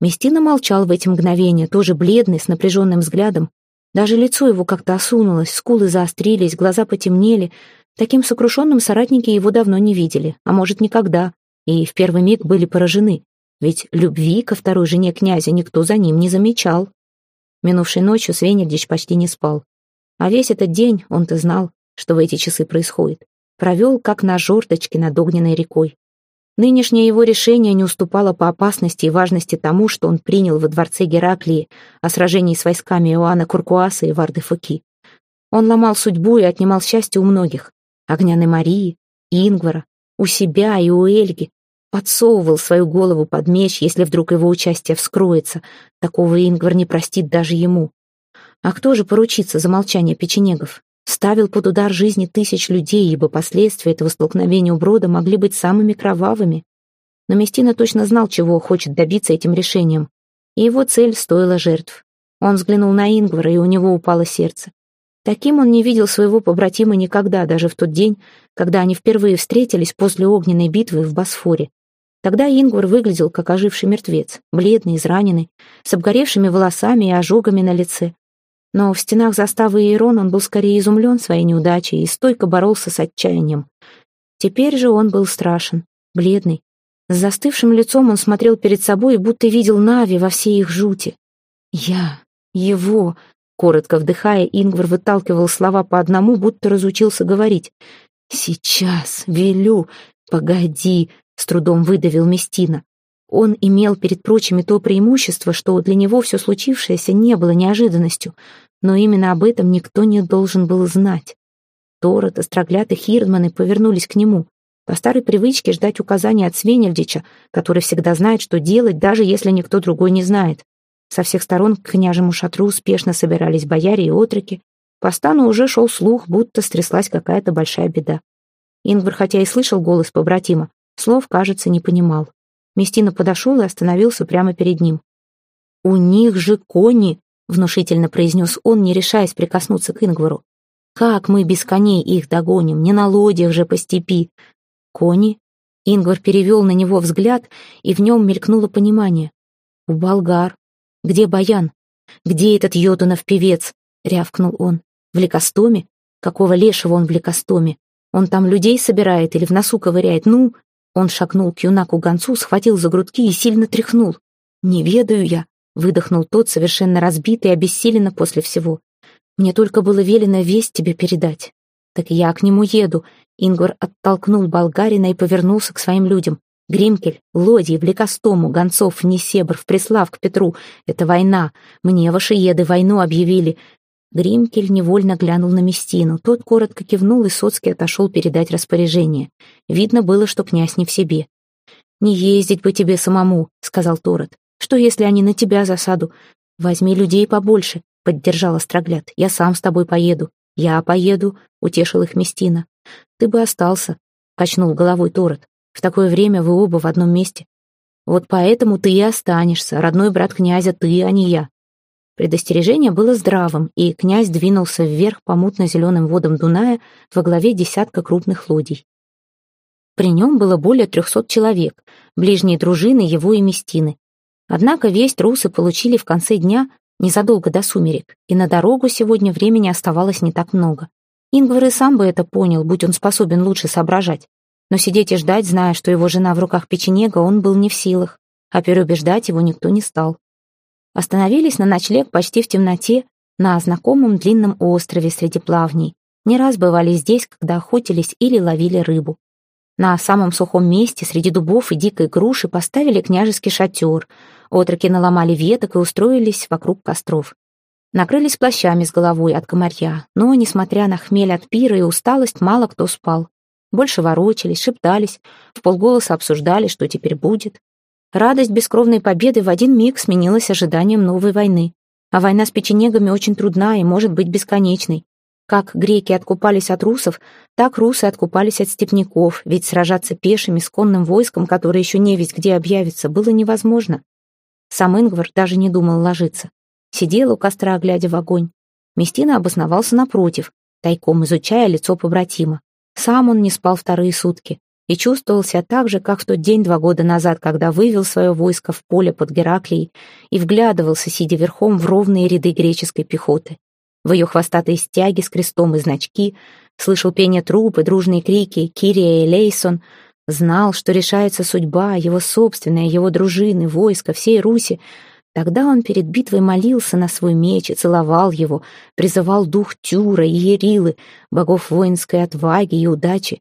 Местина молчал в эти мгновения, тоже бледный, с напряженным взглядом. Даже лицо его как-то осунулось, скулы заострились, глаза потемнели. Таким сокрушенным соратники его давно не видели, а может, никогда, и в первый миг были поражены. Ведь любви ко второй жене князя никто за ним не замечал. Минувшей ночью Свенельдич почти не спал. А весь этот день он-то знал, что в эти часы происходит. Провел, как на жердочке над огненной рекой. Нынешнее его решение не уступало по опасности и важности тому, что он принял во дворце Гераклии о сражении с войсками Иоанна Куркуаса и Варды Фуки. Он ломал судьбу и отнимал счастье у многих. Огняной Марии, Ингвара, у себя и у Эльги, подсовывал свою голову под меч, если вдруг его участие вскроется. Такого Ингвар не простит даже ему. А кто же поручится за молчание печенегов? Ставил под удар жизни тысяч людей, ибо последствия этого столкновения у Брода могли быть самыми кровавыми. Но Местина точно знал, чего хочет добиться этим решением. И его цель стоила жертв. Он взглянул на Ингвара, и у него упало сердце. Таким он не видел своего побратима никогда, даже в тот день, когда они впервые встретились после огненной битвы в Босфоре. Тогда Ингвар выглядел как оживший мертвец, бледный, израненный, с обгоревшими волосами и ожогами на лице. Но в стенах заставы Иерон он был скорее изумлен своей неудачей и стойко боролся с отчаянием. Теперь же он был страшен, бледный. С застывшим лицом он смотрел перед собой и будто видел Нави во всей их жути. «Я, его», коротко вдыхая, Ингвар выталкивал слова по одному, будто разучился говорить. «Сейчас, велю, погоди, с трудом выдавил Местина. Он имел перед прочими то преимущество, что для него все случившееся не было неожиданностью, но именно об этом никто не должен был знать. Торот, Острогляд и Хирдманы повернулись к нему, по старой привычке ждать указаний от Свенельдича, который всегда знает, что делать, даже если никто другой не знает. Со всех сторон к княжему шатру успешно собирались бояре и отроки. По стану уже шел слух, будто стряслась какая-то большая беда. Ингвар, хотя и слышал голос побратима, Слов, кажется, не понимал. Местина подошел и остановился прямо перед ним. «У них же кони!» — внушительно произнес он, не решаясь прикоснуться к Ингвару. «Как мы без коней их догоним? Не на лодях же по степи!» «Кони?» Ингвар перевел на него взгляд, и в нем мелькнуло понимание. «У болгар. Где Баян? Где этот Йодунов певец?» — рявкнул он. «В Лекостоме? Какого лешего он в Лекостоме? Он там людей собирает или в носу ковыряет? Ну, он шагнул к юнаку-гонцу, схватил за грудки и сильно тряхнул. «Не ведаю я», — выдохнул тот, совершенно разбитый и обессиленно после всего. «Мне только было велено весть тебе передать. «Так я к нему еду». Ингвар оттолкнул болгарина и повернулся к своим людям. Гримкель, Лодьи, в Лекостому, Гонцов, Несебр, в Преслав к Петру. Это война. Мне, ваши еды, войну объявили. Гримкель невольно глянул на Местину. Тот коротко кивнул, и Соцкий отошел передать распоряжение. Видно было, что князь не в себе. «Не ездить бы тебе самому», — сказал Торот. «Что, если они на тебя засаду? Возьми людей побольше», — поддержал Острогляд. «Я сам с тобой поеду». «Я поеду», — утешил их Местина. «Ты бы остался», — качнул головой Торот. В такое время вы оба в одном месте. Вот поэтому ты и останешься, родной брат князя ты, а не я». Предостережение было здравым, и князь двинулся вверх по мутно-зеленым водам Дуная во главе десятка крупных лодий. При нем было более трехсот человек, ближние дружины его и Местины. Однако весть русы получили в конце дня, незадолго до сумерек, и на дорогу сегодня времени оставалось не так много. Ингвар и сам бы это понял, будь он способен лучше соображать. Но сидеть и ждать, зная, что его жена в руках печенега, он был не в силах, а переубеждать его никто не стал. Остановились на ночлег почти в темноте на знакомом длинном острове среди плавней. Не раз бывали здесь, когда охотились или ловили рыбу. На самом сухом месте, среди дубов и дикой груши, поставили княжеский шатер. Отроки наломали веток и устроились вокруг костров. Накрылись плащами с головой от комарья, но, несмотря на хмель от пира и усталость, мало кто спал. Больше ворочались, шептались, в полголоса обсуждали, что теперь будет. Радость бескровной победы в один миг сменилась ожиданием новой войны. А война с печенегами очень трудна и может быть бесконечной. Как греки откупались от русов, так русы откупались от степняков, ведь сражаться пешими с конным войском, которое еще не весь где объявится, было невозможно. Сам Ингвар даже не думал ложиться. Сидел у костра, глядя в огонь. Местина обосновался напротив, тайком изучая лицо побратима. Сам он не спал вторые сутки и чувствовал себя так же, как в тот день два года назад, когда вывел свое войско в поле под Гераклией и вглядывался, сидя верхом в ровные ряды греческой пехоты. В ее хвостатые стяги с крестом и значки слышал пение труп и дружные крики «Кирия и Лейсон», знал, что решается судьба, его собственная, его дружины, войска, всей Руси, Тогда он перед битвой молился на свой меч и целовал его, призывал дух Тюра и Ерилы, богов воинской отваги и удачи.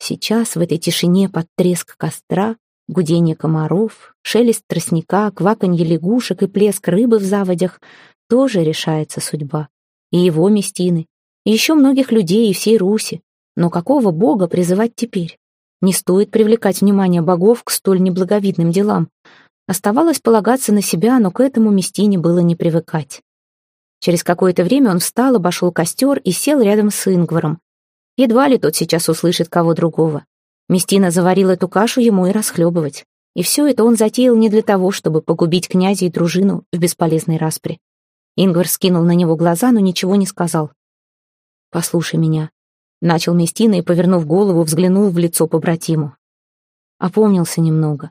Сейчас в этой тишине под треск костра, гудение комаров, шелест тростника, кваканье лягушек и плеск рыбы в заводях тоже решается судьба. И его местины, и еще многих людей и всей Руси. Но какого бога призывать теперь? Не стоит привлекать внимание богов к столь неблаговидным делам. Оставалось полагаться на себя, но к этому Местине было не привыкать. Через какое-то время он встал, обошел костер и сел рядом с Ингваром. Едва ли тот сейчас услышит кого другого. Местина заварил эту кашу ему и расхлебывать. И все это он затеял не для того, чтобы погубить князя и дружину в бесполезной распре. Ингвар скинул на него глаза, но ничего не сказал. «Послушай меня», — начал Местина и, повернув голову, взглянул в лицо побратиму. Опомнился немного.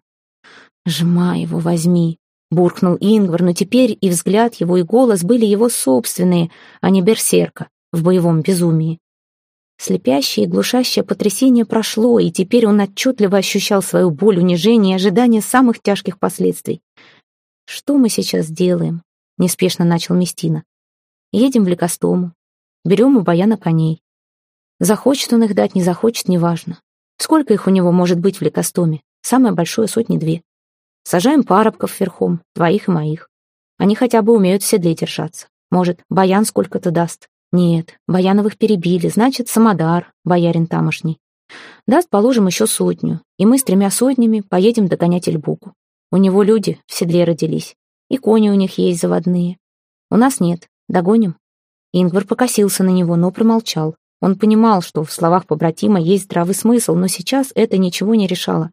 «Жма его возьми», — буркнул Ингвар, но теперь и взгляд его, и голос были его собственные, а не берсерка в боевом безумии. Слепящее и глушащее потрясение прошло, и теперь он отчетливо ощущал свою боль, унижение и ожидание самых тяжких последствий. «Что мы сейчас делаем?» — неспешно начал Местина. «Едем в Лекостому. Берем у Баяна коней. Захочет он их дать, не захочет, неважно. Сколько их у него может быть в Лекостоме? Самое большое — сотни-две. Сажаем парубков верхом, твоих и моих. Они хотя бы умеют в седле держаться. Может, баян сколько-то даст. Нет, Баяновых перебили, значит, самодар, боярин тамошний. Даст, положим, еще сотню, и мы с тремя сотнями поедем догонять Эльбуку. У него люди в седле родились, и кони у них есть заводные. У нас нет, догоним. Ингвар покосился на него, но промолчал. Он понимал, что в словах побратима есть здравый смысл, но сейчас это ничего не решало.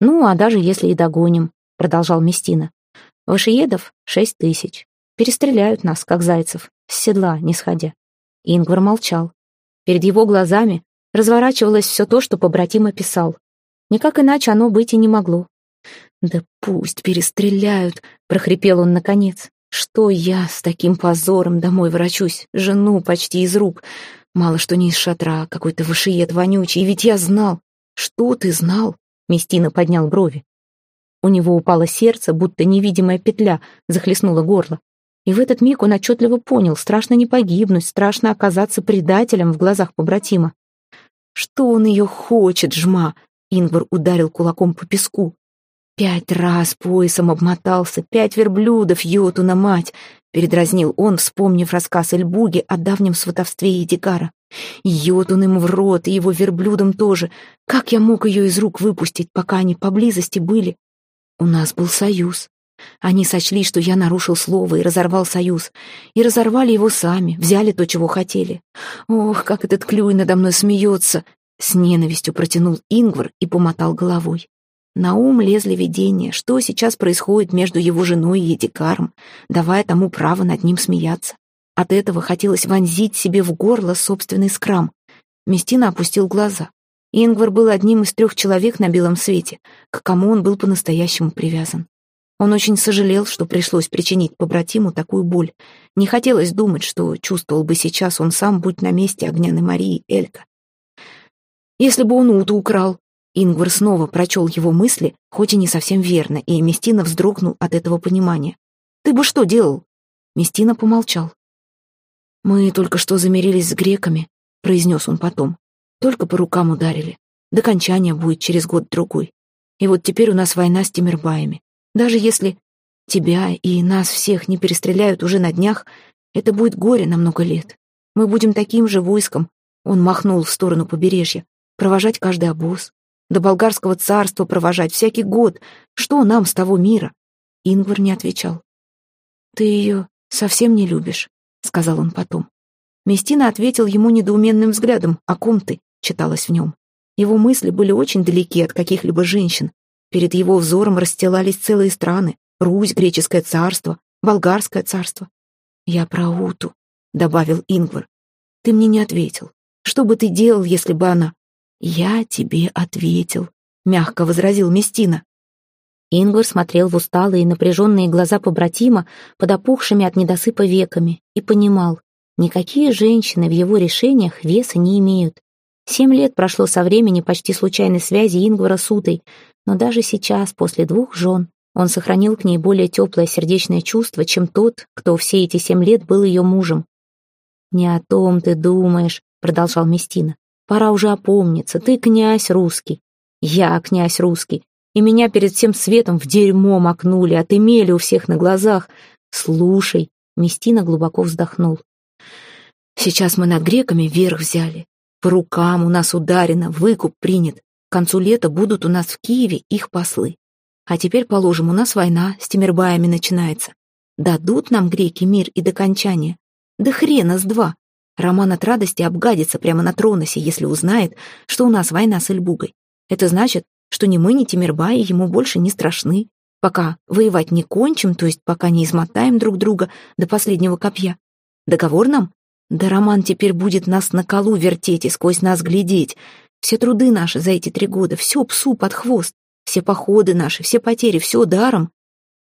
«Ну, а даже если и догоним», — продолжал Местина. «Вашиедов — шесть тысяч. Перестреляют нас, как зайцев, с седла не сходя». Ингвар молчал. Перед его глазами разворачивалось все то, что побратим описал. Никак иначе оно быть и не могло. «Да пусть перестреляют», — прохрипел он наконец. «Что я с таким позором домой врачусь? Жену почти из рук. Мало что не из шатра, какой-то вышиет вонючий. Ведь я знал. Что ты знал? Местина поднял брови. У него упало сердце, будто невидимая петля захлестнула горло. И в этот миг он отчетливо понял, страшно не погибнуть, страшно оказаться предателем в глазах побратима. «Что он ее хочет, жма?» Ингвар ударил кулаком по песку. «Пять раз поясом обмотался, пять верблюдов, йотуна мать!» Передразнил он, вспомнив рассказ Эльбуги о давнем сватовстве Едигара. Йотун им в рот, и его верблюдом тоже. Как я мог ее из рук выпустить, пока они поблизости были? У нас был союз. Они сочли, что я нарушил слово и разорвал союз. И разорвали его сами, взяли то, чего хотели. Ох, как этот клюй надо мной смеется! С ненавистью протянул Ингвар и помотал головой. На ум лезли видения, что сейчас происходит между его женой и Едикаром, давая тому право над ним смеяться. От этого хотелось вонзить себе в горло собственный скрам. Местина опустил глаза. Ингвар был одним из трех человек на белом свете, к кому он был по-настоящему привязан. Он очень сожалел, что пришлось причинить побратиму такую боль. Не хотелось думать, что чувствовал бы сейчас он сам, будь на месте Огняной Марии Элька. Если бы он Уту украл, Ингвар снова прочел его мысли, хоть и не совсем верно, и Местина вздрогнул от этого понимания. «Ты бы что делал?» Местина помолчал. «Мы только что замирились с греками», — произнес он потом. «Только по рукам ударили. Докончание будет через год-другой. И вот теперь у нас война с Тимирбаями. Даже если тебя и нас всех не перестреляют уже на днях, это будет горе на много лет. Мы будем таким же войском, он махнул в сторону побережья, провожать каждый обоз, до болгарского царства провожать всякий год. Что нам с того мира?» Ингвар не отвечал. «Ты ее совсем не любишь», — сказал он потом. Местина ответил ему недоуменным взглядом. «О ком ты?» — читалось в нем. Его мысли были очень далеки от каких-либо женщин. Перед его взором расстилались целые страны. Русь, греческое царство, болгарское царство. «Я про Уту», — добавил Ингвар. «Ты мне не ответил. Что бы ты делал, если бы она...» «Я тебе ответил», — мягко возразил Местина. Ингвар смотрел в усталые и напряженные глаза побратима под опухшими от недосыпа веками и понимал, никакие женщины в его решениях веса не имеют. Семь лет прошло со времени почти случайной связи Ингвара с Утой, но даже сейчас, после двух жен, он сохранил к ней более теплое сердечное чувство, чем тот, кто все эти семь лет был ее мужем. «Не о том ты думаешь», — продолжал Местина. Пора уже опомниться. Ты князь русский. Я князь русский. И меня перед всем светом в дерьмо макнули, отымели у всех на глазах. Слушай, Местина глубоко вздохнул. Сейчас мы над греками верх взяли. По рукам у нас ударено, выкуп принят. К концу лета будут у нас в Киеве их послы. А теперь, положим, у нас война с Тимирбаями начинается. Дадут нам греки мир и докончание? Да хрена с два. Роман от радости обгадится прямо на Троносе, если узнает, что у нас война с Эльбугой. Это значит, что ни мы, ни Тимирбаи ему больше не страшны, пока воевать не кончим, то есть пока не измотаем друг друга до последнего копья. Договор нам? Да Роман теперь будет нас на колу вертеть и сквозь нас глядеть. Все труды наши за эти три года, все псу под хвост, все походы наши, все потери, все даром.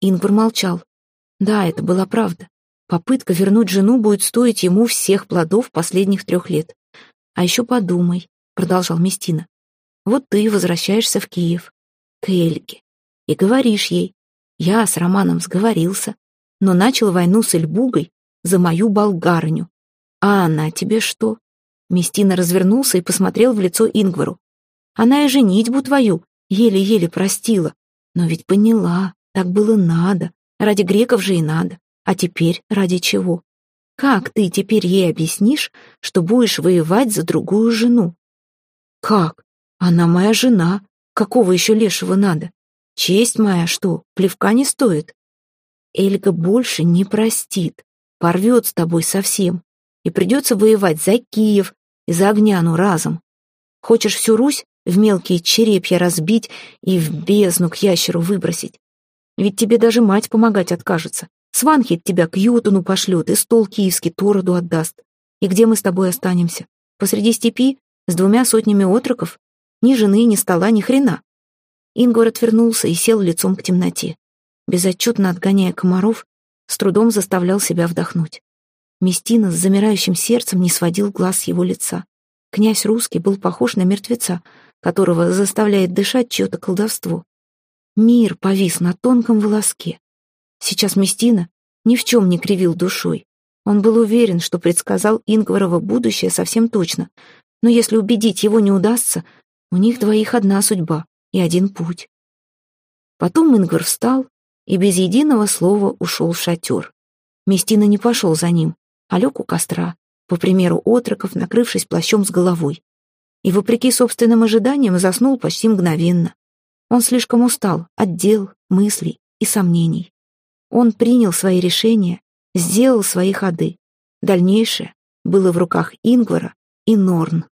Ингвар молчал. Да, это была правда. Попытка вернуть жену будет стоить ему всех плодов последних трех лет. А еще подумай, продолжал Местина. Вот ты возвращаешься в Киев, к Эльке, и говоришь ей, я с Романом сговорился, но начал войну с Эльбугой за мою болгарню. А она тебе что? Местина развернулся и посмотрел в лицо Ингвару. Она и женитьбу твою еле-еле простила. Но ведь поняла, так было надо, ради греков же и надо. А теперь ради чего? Как ты теперь ей объяснишь, что будешь воевать за другую жену? Как? Она моя жена. Какого еще лешего надо? Честь моя что, плевка не стоит? Эльга больше не простит, порвет с тобой совсем, и придется воевать за Киев и за Огняну разом. Хочешь всю Русь в мелкие черепья разбить и в бездну к ящеру выбросить? Ведь тебе даже мать помогать откажется. Сванхит тебя к Ютуну пошлет и стол киевский Тороду отдаст. И где мы с тобой останемся? Посреди степи? С двумя сотнями отроков? Ни жены, ни стола, ни хрена. Ингвар отвернулся и сел лицом к темноте. Безотчетно отгоняя комаров, с трудом заставлял себя вдохнуть. Местина с замирающим сердцем не сводил глаз его лица. Князь русский был похож на мертвеца, которого заставляет дышать чье-то колдовство. Мир повис на тонком волоске. Сейчас Местина ни в чем не кривил душой. Он был уверен, что предсказал Ингварово будущее совсем точно. Но если убедить его не удастся, у них двоих одна судьба и один путь. Потом Ингвар встал и без единого слова ушел в шатер. Местина не пошел за ним, а лег у костра, по примеру отроков, накрывшись плащом с головой. И, вопреки собственным ожиданиям, заснул почти мгновенно. Он слишком устал от дел, мыслей и сомнений. Он принял свои решения, сделал свои ходы. Дальнейшее было в руках Ингвара и Норн.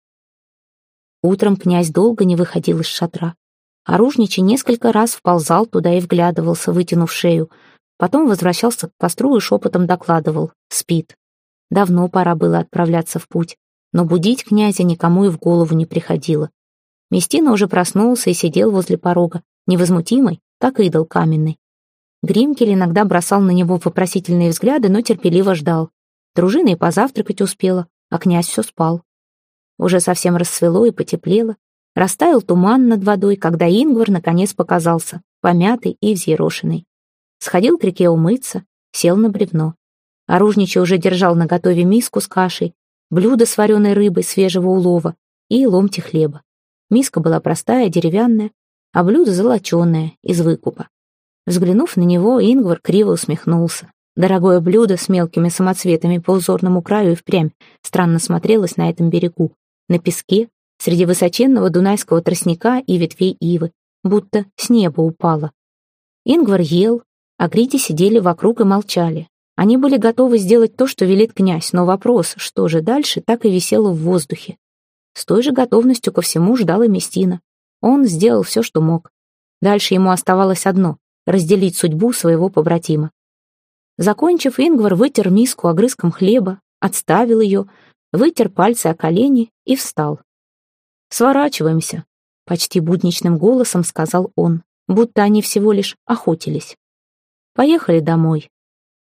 Утром князь долго не выходил из шатра. Оружничий несколько раз вползал туда и вглядывался, вытянув шею. Потом возвращался к костру и шепотом докладывал. Спит. Давно пора было отправляться в путь. Но будить князя никому и в голову не приходило. Местина уже проснулся и сидел возле порога, невозмутимый, как идол каменный. Гримкель иногда бросал на него вопросительные взгляды, но терпеливо ждал. Дружина и позавтракать успела, а князь все спал. Уже совсем рассвело и потеплело. Растаял туман над водой, когда Ингвар наконец показался, помятый и взъерошенный. Сходил к реке умыться, сел на бревно. Оружничий уже держал наготове миску с кашей, блюдо с вареной рыбой свежего улова и ломти хлеба. Миска была простая, деревянная, а блюдо золоченое, из выкупа. Взглянув на него, Ингвар криво усмехнулся. Дорогое блюдо с мелкими самоцветами по узорному краю и впрямь странно смотрелось на этом берегу, на песке, среди высоченного дунайского тростника и ветвей ивы, будто с неба упало. Ингвар ел, а Грити сидели вокруг и молчали. Они были готовы сделать то, что велит князь, но вопрос, что же дальше, так и висел в воздухе. С той же готовностью ко всему ждал и Местина. Он сделал все, что мог. Дальше ему оставалось одно разделить судьбу своего побратима. Закончив, Ингвар вытер миску огрызком хлеба, отставил ее, вытер пальцы о колени и встал. «Сворачиваемся», — почти будничным голосом сказал он, будто они всего лишь охотились. «Поехали домой».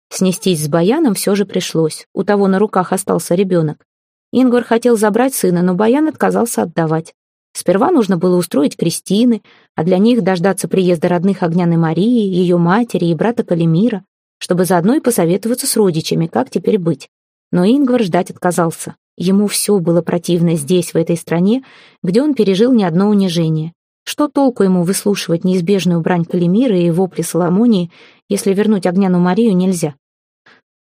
Снестись с Баяном все же пришлось, у того на руках остался ребенок. Ингвар хотел забрать сына, но Баян отказался отдавать. Сперва нужно было устроить крестины, а для них дождаться приезда родных Огняной Марии, ее матери и брата Калимира, чтобы заодно и посоветоваться с родичами, как теперь быть. Но Ингвар ждать отказался. Ему все было противно здесь, в этой стране, где он пережил не одно унижение. Что толку ему выслушивать неизбежную брань Калимира и вопли Соломонии, если вернуть Огняну Марию нельзя?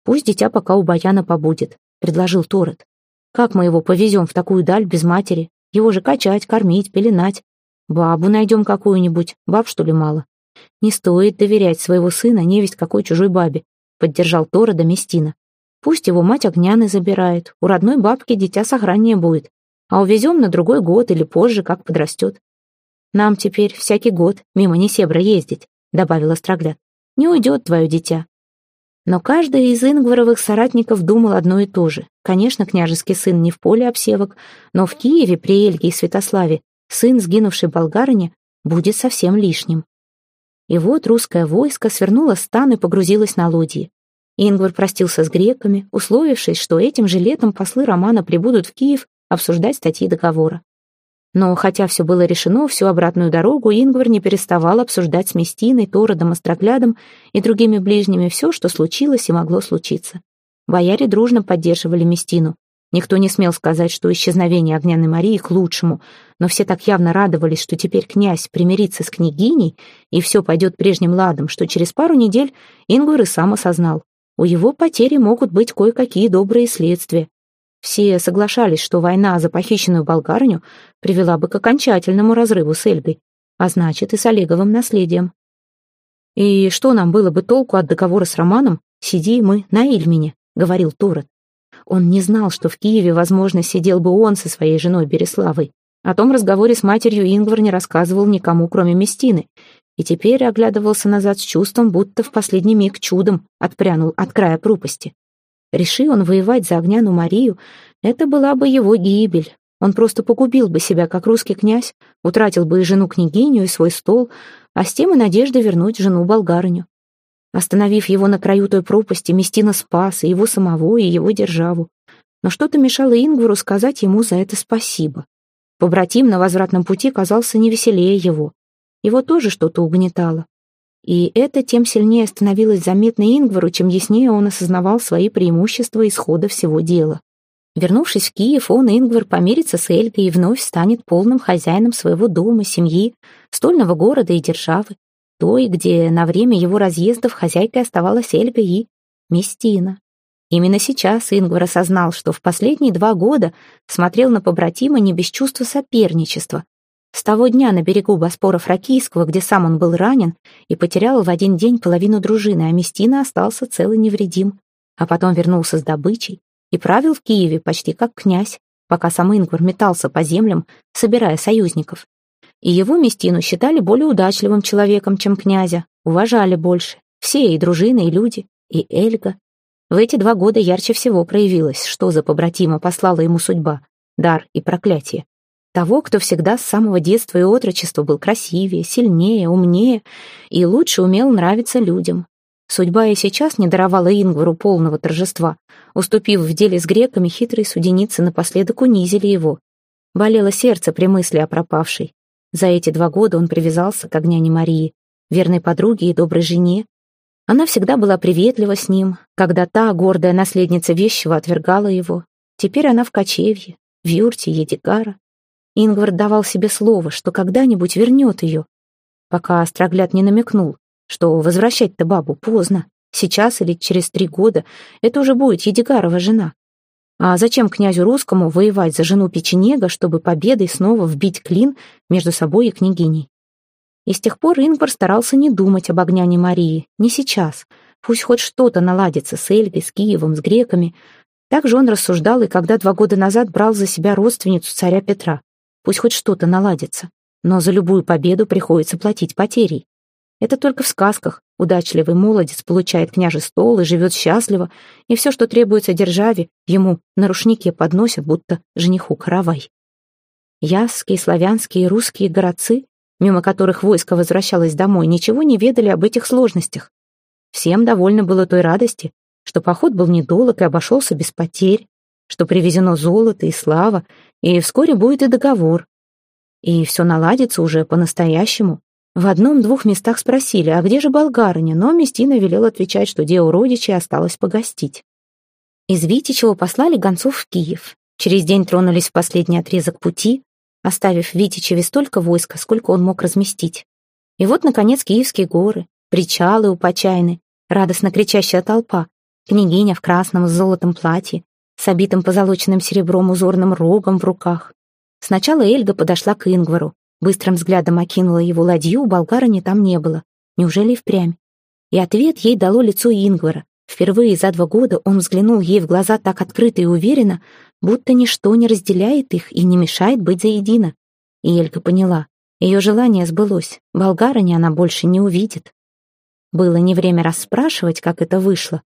«Пусть дитя пока у Баяна побудет», — предложил Торет. «Как мы его повезем в такую даль без матери? Его же качать, кормить, пеленать. Бабу найдем какую-нибудь, баб что ли мало. Не стоит доверять своего сына невесть какой чужой бабе, поддержал Тора Доместина. Пусть его мать огняны забирает, у родной бабки дитя сохраннее будет, а увезем на другой год или позже, как подрастет. Нам теперь всякий год мимо Несебра ездить, добавила Строгляд. Не уйдет твое дитя. Но каждый из Ингваровых соратников думал одно и то же. Конечно, княжеский сын не в поле обсевок, но в Киеве при Эльге и Святославе сын сгинувшей болгарыни будет совсем лишним. И вот русское войско свернуло стан и погрузилось на лодьи. Ингвар простился с греками, условившись, что этим же летом послы Романа прибудут в Киев обсуждать статьи договора. Но хотя все было решено, всю обратную дорогу Ингвар не переставал обсуждать с Местиной, Тородом, Остроглядом и другими ближними все, что случилось и могло случиться. Бояре дружно поддерживали Местину. Никто не смел сказать, что исчезновение Огняной Марии к лучшему, но все так явно радовались, что теперь князь примирится с княгиней, и все пойдет прежним ладом, что через пару недель Ингвар и сам осознал. У его потери могут быть кое-какие добрые следствия, все соглашались, что война за похищенную болгарню привела бы к окончательному разрыву с Эльгой, а значит и с Олеговым наследием. «И что нам было бы толку от договора с Романом, сиди мы на Ильмине», — говорил Торет. Он не знал, что в Киеве, возможно, сидел бы он со своей женой Береславой. О том разговоре с матерью Ингвар не рассказывал никому, кроме Местины, и теперь оглядывался назад с чувством, будто в последний миг чудом отпрянул от края пропасти. Реши он воевать за Огняну Марию, это была бы его гибель. Он просто погубил бы себя, как русский князь, утратил бы и жену-княгиню, и свой стол, а с тем и надежды вернуть жену-болгарыню. Остановив его на краю той пропасти, Местина спас и его самого, и его державу. Но что-то мешало Ингвару сказать ему за это спасибо. Побратим на возвратном пути казался невеселее его. Его тоже что-то угнетало. И это тем сильнее становилось заметно Ингвару, чем яснее он осознавал свои преимущества исхода всего дела. Вернувшись в Киев, он, Ингвар, помирится с Эльгой и вновь станет полным хозяином своего дома, семьи, стольного города и державы, той, где на время его разъездов хозяйкой оставалась Эльга и Местина. Именно сейчас Ингвар осознал, что в последние два года смотрел на побратима не без чувства соперничества. С того дня на берегу Боспора Фракийского, где сам он был ранен, и потерял в один день половину дружины, а Местина остался цел и невредим. А потом вернулся с добычей, и правил в Киеве почти как князь, пока сам Ингвар метался по землям, собирая союзников. И его Местину считали более удачливым человеком, чем князя, уважали больше. Все, и дружины, и люди, и Эльга. В эти два года ярче всего проявилось, что за побратима послала ему судьба, дар и проклятие. Того, кто всегда с самого детства и отрочества был красивее, сильнее, умнее и лучше умел нравиться людям, Судьба и сейчас не даровала Ингвару полного торжества. Уступив в деле с греками, хитрые суденицы напоследок унизили его. Болело сердце при мысли о пропавшей. За эти два года он привязался к огняне Марии, верной подруге и доброй жене. Она всегда была приветлива с ним, когда та, гордая наследница вещего, отвергала его. Теперь она в кочевье, в юрте Едигара. Ингвар давал себе слово, что когда-нибудь вернет ее, пока Острогляд не намекнул, что возвращать-то бабу поздно. Сейчас или через три года это уже будет Едигарова жена. А зачем князю русскому воевать за жену печенега, чтобы победой снова вбить клин между собой и княгиней? И с тех пор Ингвар старался не думать об огняне Марии, не сейчас. Пусть хоть что-то наладится с Эльгой, с Киевом, с греками. Так же он рассуждал и когда два года назад брал за себя родственницу царя Петра. Пусть хоть что-то наладится. Но за любую победу приходится платить потерей. Это только в сказках. Удачливый молодец получает княжий стол и живет счастливо, и все, что требуется державе, ему на рушнике подносят, будто жениху каравай. Ясские, славянские и русские городцы, мимо которых войско возвращалось домой, ничего не ведали об этих сложностях. Всем довольно было той радости, что поход был недолг и обошелся без потерь, что привезено золото и слава, и вскоре будет и договор. И все наладится уже по-настоящему. В одном-двух местах спросили, а где же болгарыня, но Местина велел отвечать, что у родичей осталось погостить. Из Витичева послали гонцов в Киев. Через день тронулись в последний отрезок пути, оставив Витичеве столько войска, сколько он мог разместить. И вот, наконец, Киевские горы, причалы у Почайны, радостно кричащая толпа, княгиня в красном с золотом платье, с обитым позолоченным серебром узорным рогом в руках. Сначала Эльга подошла к Ингвару, Быстрым взглядом окинула его ладью, болгарыни там не было. Неужели и впрямь? И ответ ей дало лицо Ингвара. Впервые за два года он взглянул ей в глаза так открыто и уверенно, будто ничто не разделяет их и не мешает быть заедино. И Элька поняла, ее желание сбылось, болгарыни она больше не увидит. Было не время расспрашивать, как это вышло.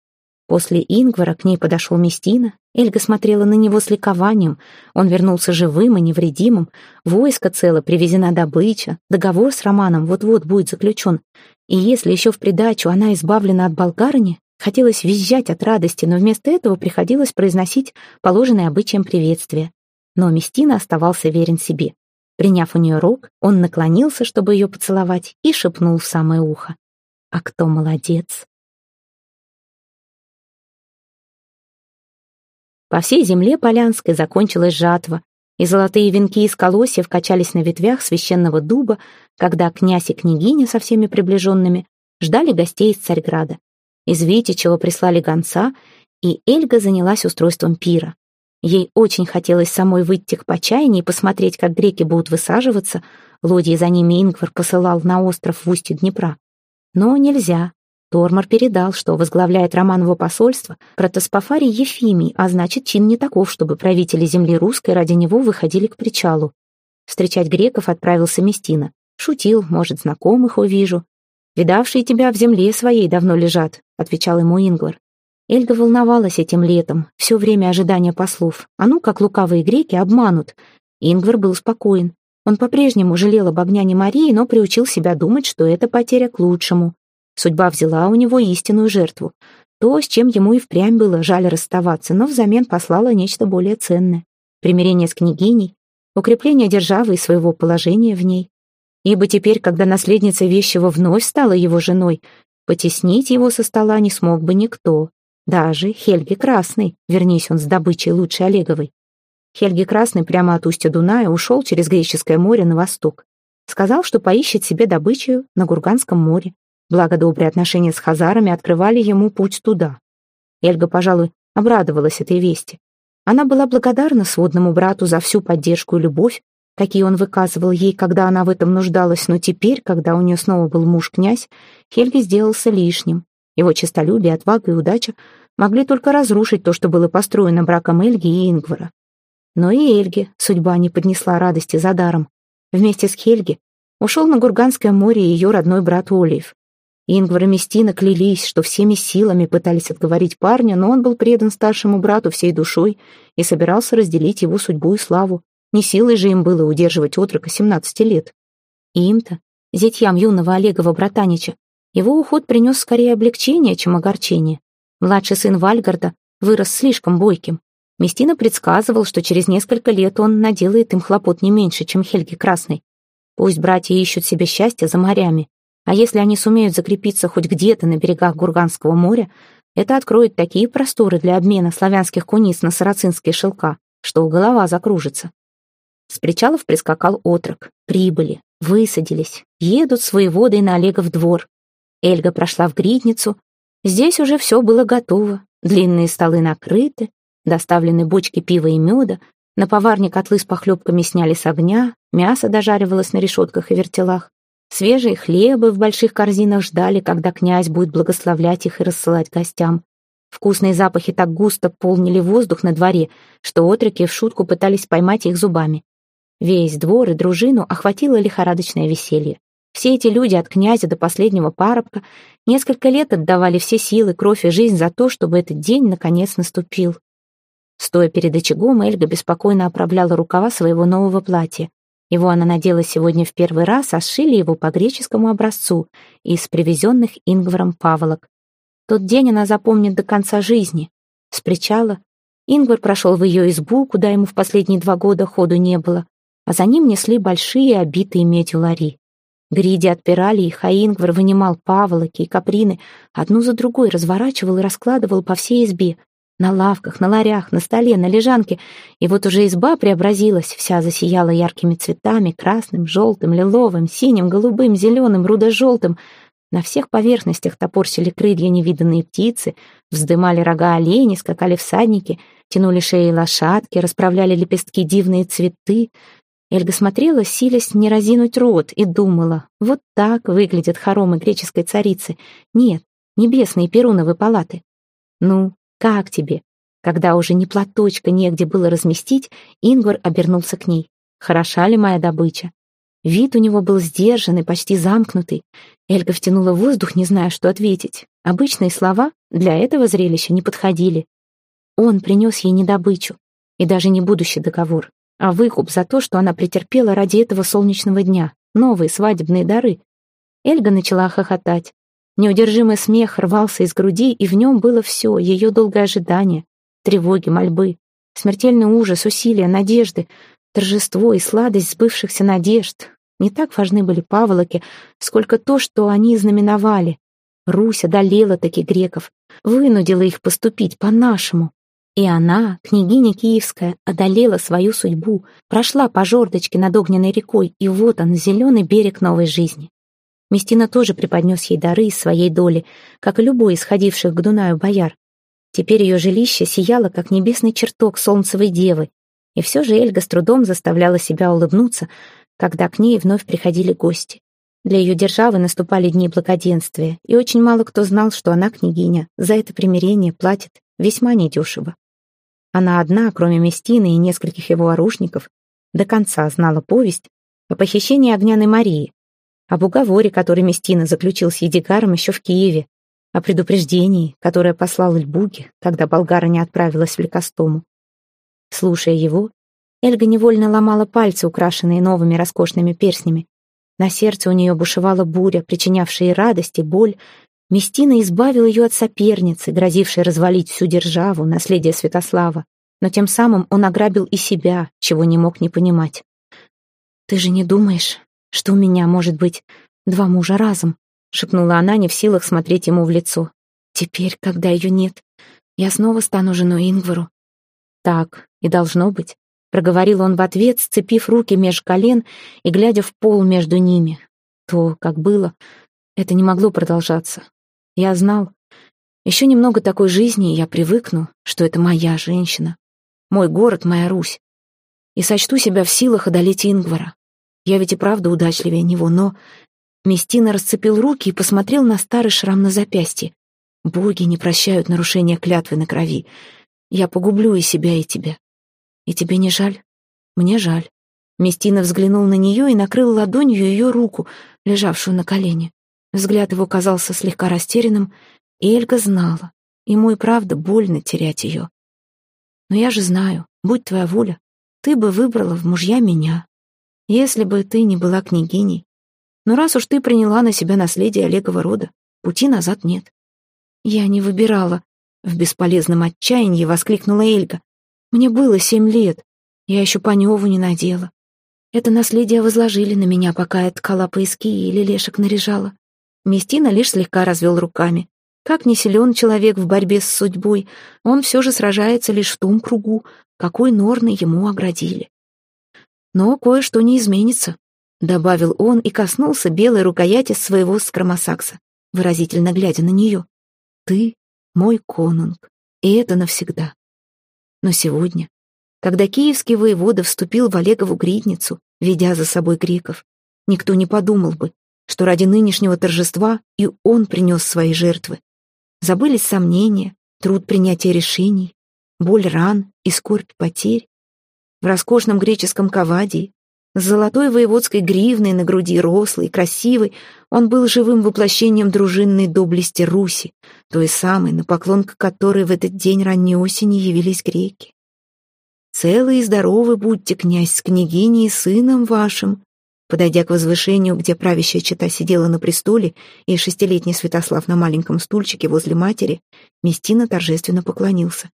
После Ингвара к ней подошел Местина, Эльга смотрела на него с ликованием. Он вернулся живым и невредимым. Войско цело, привезена добыча. Договор с Романом вот-вот будет заключен. И если еще в придачу она избавлена от болгарыни, хотелось визжать от радости, но вместо этого приходилось произносить положенное обычаем приветствие. Но Местина оставался верен себе. Приняв у нее рог, он наклонился, чтобы ее поцеловать, и шепнул в самое ухо. «А кто молодец?» По всей земле Полянской закончилась жатва, и золотые венки из колосьев качались на ветвях священного дуба, когда князь и княгиня со всеми приближенными ждали гостей из Царьграда. Из Витичева прислали гонца, и Эльга занялась устройством пира. Ей очень хотелось самой выйти к почайне и посмотреть, как греки будут высаживаться. Лодьи за ними Ингвар посылал на остров в устье Днепра. Но нельзя. Тормор передал, что возглавляет Романово посольство протоспофарий Ефимий, а значит, чин не таков, чтобы правители земли русской ради него выходили к причалу. Встречать греков отправился Местина. Шутил, может, знакомых увижу. «Видавшие тебя в земле своей давно лежат», — отвечал ему Ингвар. Эльга волновалась этим летом, все время ожидания послов. А ну, как лукавые греки обманут. Ингвар был спокоен. Он по-прежнему жалел об огняне Марии, но приучил себя думать, что это потеря к лучшему. Судьба взяла у него истинную жертву. То, с чем ему и впрямь было жаль расставаться, но взамен послала нечто более ценное. Примирение с княгиней, укрепление державы и своего положения в ней. Ибо теперь, когда наследница Вещего вновь стала его женой, потеснить его со стола не смог бы никто, даже Хельги Красный, вернись он с добычей лучше Олеговой. Хельги Красный прямо от устья Дуная ушел через Греческое море на восток. Сказал, что поищет себе добычу на Гурганском море. Благо добрые отношения с хазарами открывали ему путь туда. Эльга, пожалуй, обрадовалась этой вести. Она была благодарна сводному брату за всю поддержку и любовь, какие он выказывал ей, когда она в этом нуждалась, но теперь, когда у нее снова был муж-князь, Хельги сделался лишним. Его честолюбие, отвага и удача могли только разрушить то, что было построено браком Эльги и Ингвара. Но и Эльге судьба не поднесла радости за даром. Вместе с Хельги ушел на Гурганское море ее родной брат Олиев. Ингвар и Местина клялись, что всеми силами пытались отговорить парня, но он был предан старшему брату всей душой и собирался разделить его судьбу и славу. Не силой же им было удерживать отрока 17 лет. И им-то, зятьям юного Олегова братанича, его уход принес скорее облегчение, чем огорчение. Младший сын Вальгарда вырос слишком бойким. Местина предсказывал, что через несколько лет он наделает им хлопот не меньше, чем Хельги Красный. Пусть братья ищут себе счастья за морями, а если они сумеют закрепиться хоть где-то на берегах Гурганского моря, это откроет такие просторы для обмена славянских куниц на сарацинские шелка, что голова закружится. С причалов прискакал отрок. Прибыли, высадились, едут с воеводой на Олегов двор. Эльга прошла в гридницу. Здесь уже все было готово. Длинные столы накрыты, доставлены бочки пива и меда, на поварне котлы с похлебками сняли с огня, мясо дожаривалось на решетках и вертелах. Свежие хлебы в больших корзинах ждали, когда князь будет благословлять их и рассылать гостям. Вкусные запахи так густо полнили воздух на дворе, что отроки в шутку пытались поймать их зубами. Весь двор и дружину охватило лихорадочное веселье. Все эти люди от князя до последнего парубка несколько лет отдавали все силы, кровь и жизнь за то, чтобы этот день наконец наступил. Стоя перед очагом, Эльга беспокойно оправляла рукава своего нового платья. Его она надела сегодня в первый раз, а сшили его по греческому образцу из привезенных Ингваром паволок. Тот день она запомнит до конца жизни. С причала Ингвар прошел в ее избу, куда ему в последние два года ходу не было, а за ним несли большие обитые медью лари. Гриди отпирали их, а вынимал паволоки и каприны, одну за другой разворачивал и раскладывал по всей избе, на лавках, на ларях, на столе, на лежанке. И вот уже изба преобразилась, вся засияла яркими цветами, красным, желтым, лиловым, синим, голубым, зеленым, рудо-желтым. На всех поверхностях топорщили крылья невиданные птицы, вздымали рога олени, скакали всадники, тянули шеи лошадки, расправляли лепестки дивные цветы. Эльга смотрела, силясь не разинуть рот, и думала, вот так выглядят хоромы греческой царицы. Нет, небесные перуновые палаты. Ну, «Как тебе?» Когда уже ни платочка негде было разместить, Ингвар обернулся к ней. «Хороша ли моя добыча?» Вид у него был сдержанный, почти замкнутый. Эльга втянула воздух, не зная, что ответить. Обычные слова для этого зрелища не подходили. Он принес ей не добычу, и даже не будущий договор, а выкуп за то, что она претерпела ради этого солнечного дня, новые свадебные дары. Эльга начала хохотать. Неудержимый смех рвался из груди, и в нем было все, ее долгое ожидание, тревоги, мольбы, смертельный ужас, усилия, надежды, торжество и сладость сбывшихся надежд. Не так важны были паволоки, сколько то, что они знаменовали. Русь одолела таки греков, вынудила их поступить по-нашему. И она, княгиня Киевская, одолела свою судьбу, прошла по жердочке над огненной рекой, и вот он, зеленый берег новой жизни. Местина тоже преподнес ей дары из своей доли, как и любой из ходивших к Дунаю бояр. Теперь ее жилище сияло, как небесный чертог солнцевой девы, и все же Эльга с трудом заставляла себя улыбнуться, когда к ней вновь приходили гости. Для ее державы наступали дни благоденствия, и очень мало кто знал, что она, княгиня, за это примирение платит весьма недешево. Она одна, кроме Местины и нескольких его оружников, до конца знала повесть о похищении Огняной Марии, об уговоре, который Местина заключил с Едигаром еще в Киеве, о предупреждении, которое послал Льбуге, когда болгара не отправилась в Лекостому. Слушая его, Эльга невольно ломала пальцы, украшенные новыми роскошными перстнями. На сердце у нее бушевала буря, причинявшая радость и боль. Местина избавил ее от соперницы, грозившей развалить всю державу, наследие Святослава. Но тем самым он ограбил и себя, чего не мог не понимать. «Ты же не думаешь, что у меня может быть два мужа разом, шепнула она, не в силах смотреть ему в лицо. Теперь, когда ее нет, я снова стану женой Ингвару. Так и должно быть, проговорил он в ответ, сцепив руки меж колен и глядя в пол между ними. То, как было, это не могло продолжаться. Я знал, еще немного такой жизни, и я привыкну, что это моя женщина, мой город, моя Русь. И сочту себя в силах одолеть Ингвара. Я ведь и правда удачливее него, но... Местина расцепил руки и посмотрел на старый шрам на запястье. Боги не прощают нарушения клятвы на крови. Я погублю и себя, и тебя. И тебе не жаль? Мне жаль. Местина взглянул на нее и накрыл ладонью ее руку, лежавшую на колене. Взгляд его казался слегка растерянным, и Эльга знала, ему и правда больно терять ее. Но я же знаю, будь твоя воля, ты бы выбрала в мужья меня, если бы ты не была княгиней. Но раз уж ты приняла на себя наследие Олегова рода, пути назад нет. Я не выбирала, в бесполезном отчаянии воскликнула Эльга. Мне было семь лет, я еще по Неву не надела. Это наследие возложили на меня, пока я ткала поиски или лешек наряжала. Местина лишь слегка развел руками. Как не силен человек в борьбе с судьбой, он все же сражается лишь в том кругу, какой норны ему оградили. Но кое-что не изменится, — добавил он и коснулся белой рукояти своего скромосакса, выразительно глядя на нее. «Ты мой конунг, и это навсегда. Но сегодня, когда киевский воевода вступил в Олегову гридницу, ведя за собой греков, никто не подумал бы, что ради нынешнего торжества и он принес свои жертвы. Забылись сомнения, труд принятия решений, боль ран и скорбь потерь. В роскошном греческом кавадии, с золотой воеводской гривной на груди, рослый, красивый, он был живым воплощением дружинной доблести Руси, той самой, на поклон к которой в этот день ранней осени явились греки. «Целый и здоровый будьте, князь, с княгиней и сыном вашим», Подойдя к возвышению, где правящая чета сидела на престоле, и шестилетний Святослав на маленьком стульчике возле матери, Местина торжественно поклонился.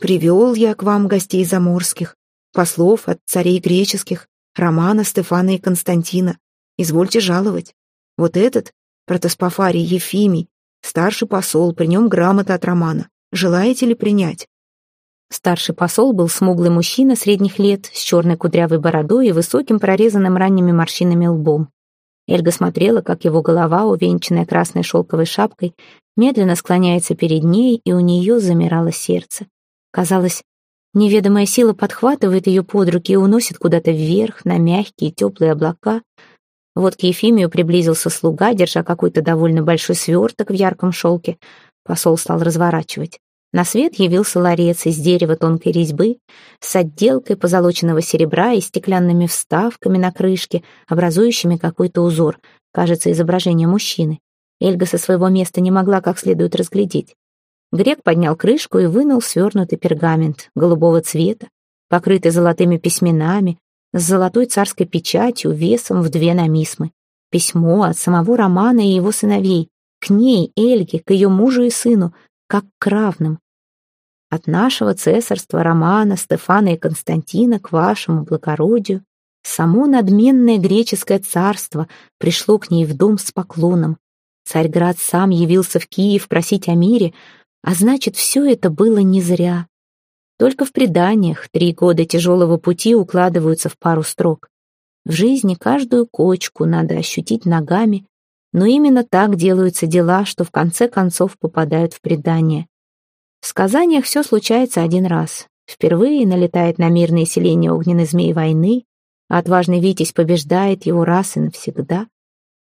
«Привел я к вам гостей заморских, послов от царей греческих, Романа, Стефана и Константина. Извольте жаловать. Вот этот, протоспофарий Ефимий, старший посол, при нем грамота от Романа. Желаете ли принять?» Старший посол был смуглый мужчина средних лет, с черной кудрявой бородой и высоким прорезанным ранними морщинами лбом. Эльга смотрела, как его голова, увенчанная красной шелковой шапкой, медленно склоняется перед ней, и у нее замирало сердце. Казалось, неведомая сила подхватывает ее под руки и уносит куда-то вверх, на мягкие теплые облака. Вот к Ефимию приблизился слуга, держа какой-то довольно большой сверток в ярком шелке. Посол стал разворачивать. На свет явился ларец из дерева тонкой резьбы с отделкой позолоченного серебра и стеклянными вставками на крышке, образующими какой-то узор, кажется, изображение мужчины. Эльга со своего места не могла как следует разглядеть. Грек поднял крышку и вынул свернутый пергамент голубого цвета, покрытый золотыми письменами, с золотой царской печатью весом в две намисмы. Письмо от самого Романа и его сыновей, к ней, Эльге, к ее мужу и сыну, как к равным. От нашего цесарства Романа, Стефана и Константина к вашему благородию само надменное греческое царство пришло к ней в дом с поклоном. Царьград сам явился в Киев просить о мире, а значит, все это было не зря. Только в преданиях три года тяжелого пути укладываются в пару строк. В жизни каждую кочку надо ощутить ногами, но именно так делаются дела, что в конце концов попадают в предание. В сказаниях все случается один раз. Впервые налетает на мирное селение огненной змеи войны, а отважный Витязь побеждает его раз и навсегда.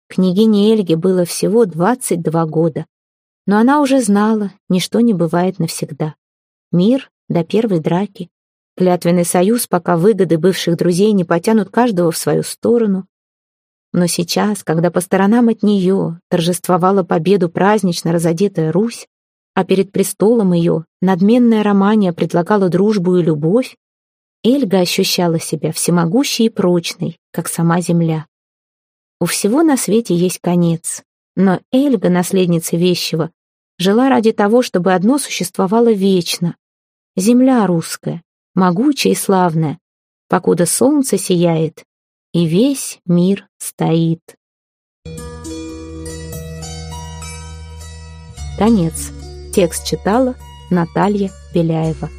Княгине Эльге было всего 22 года, но она уже знала, ничто не бывает навсегда. Мир до первой драки, клятвенный союз, пока выгоды бывших друзей не потянут каждого в свою сторону, но сейчас, когда по сторонам от нее торжествовала победу празднично разодетая Русь, а перед престолом ее надменная Романия предлагала дружбу и любовь, Эльга ощущала себя всемогущей и прочной, как сама земля. У всего на свете есть конец, но Эльга, наследница Вещего, жила ради того, чтобы одно существовало вечно. Земля русская, могучая и славная, покуда солнце сияет, и весь мир стоит. Конец. Текст читала Наталья Беляева.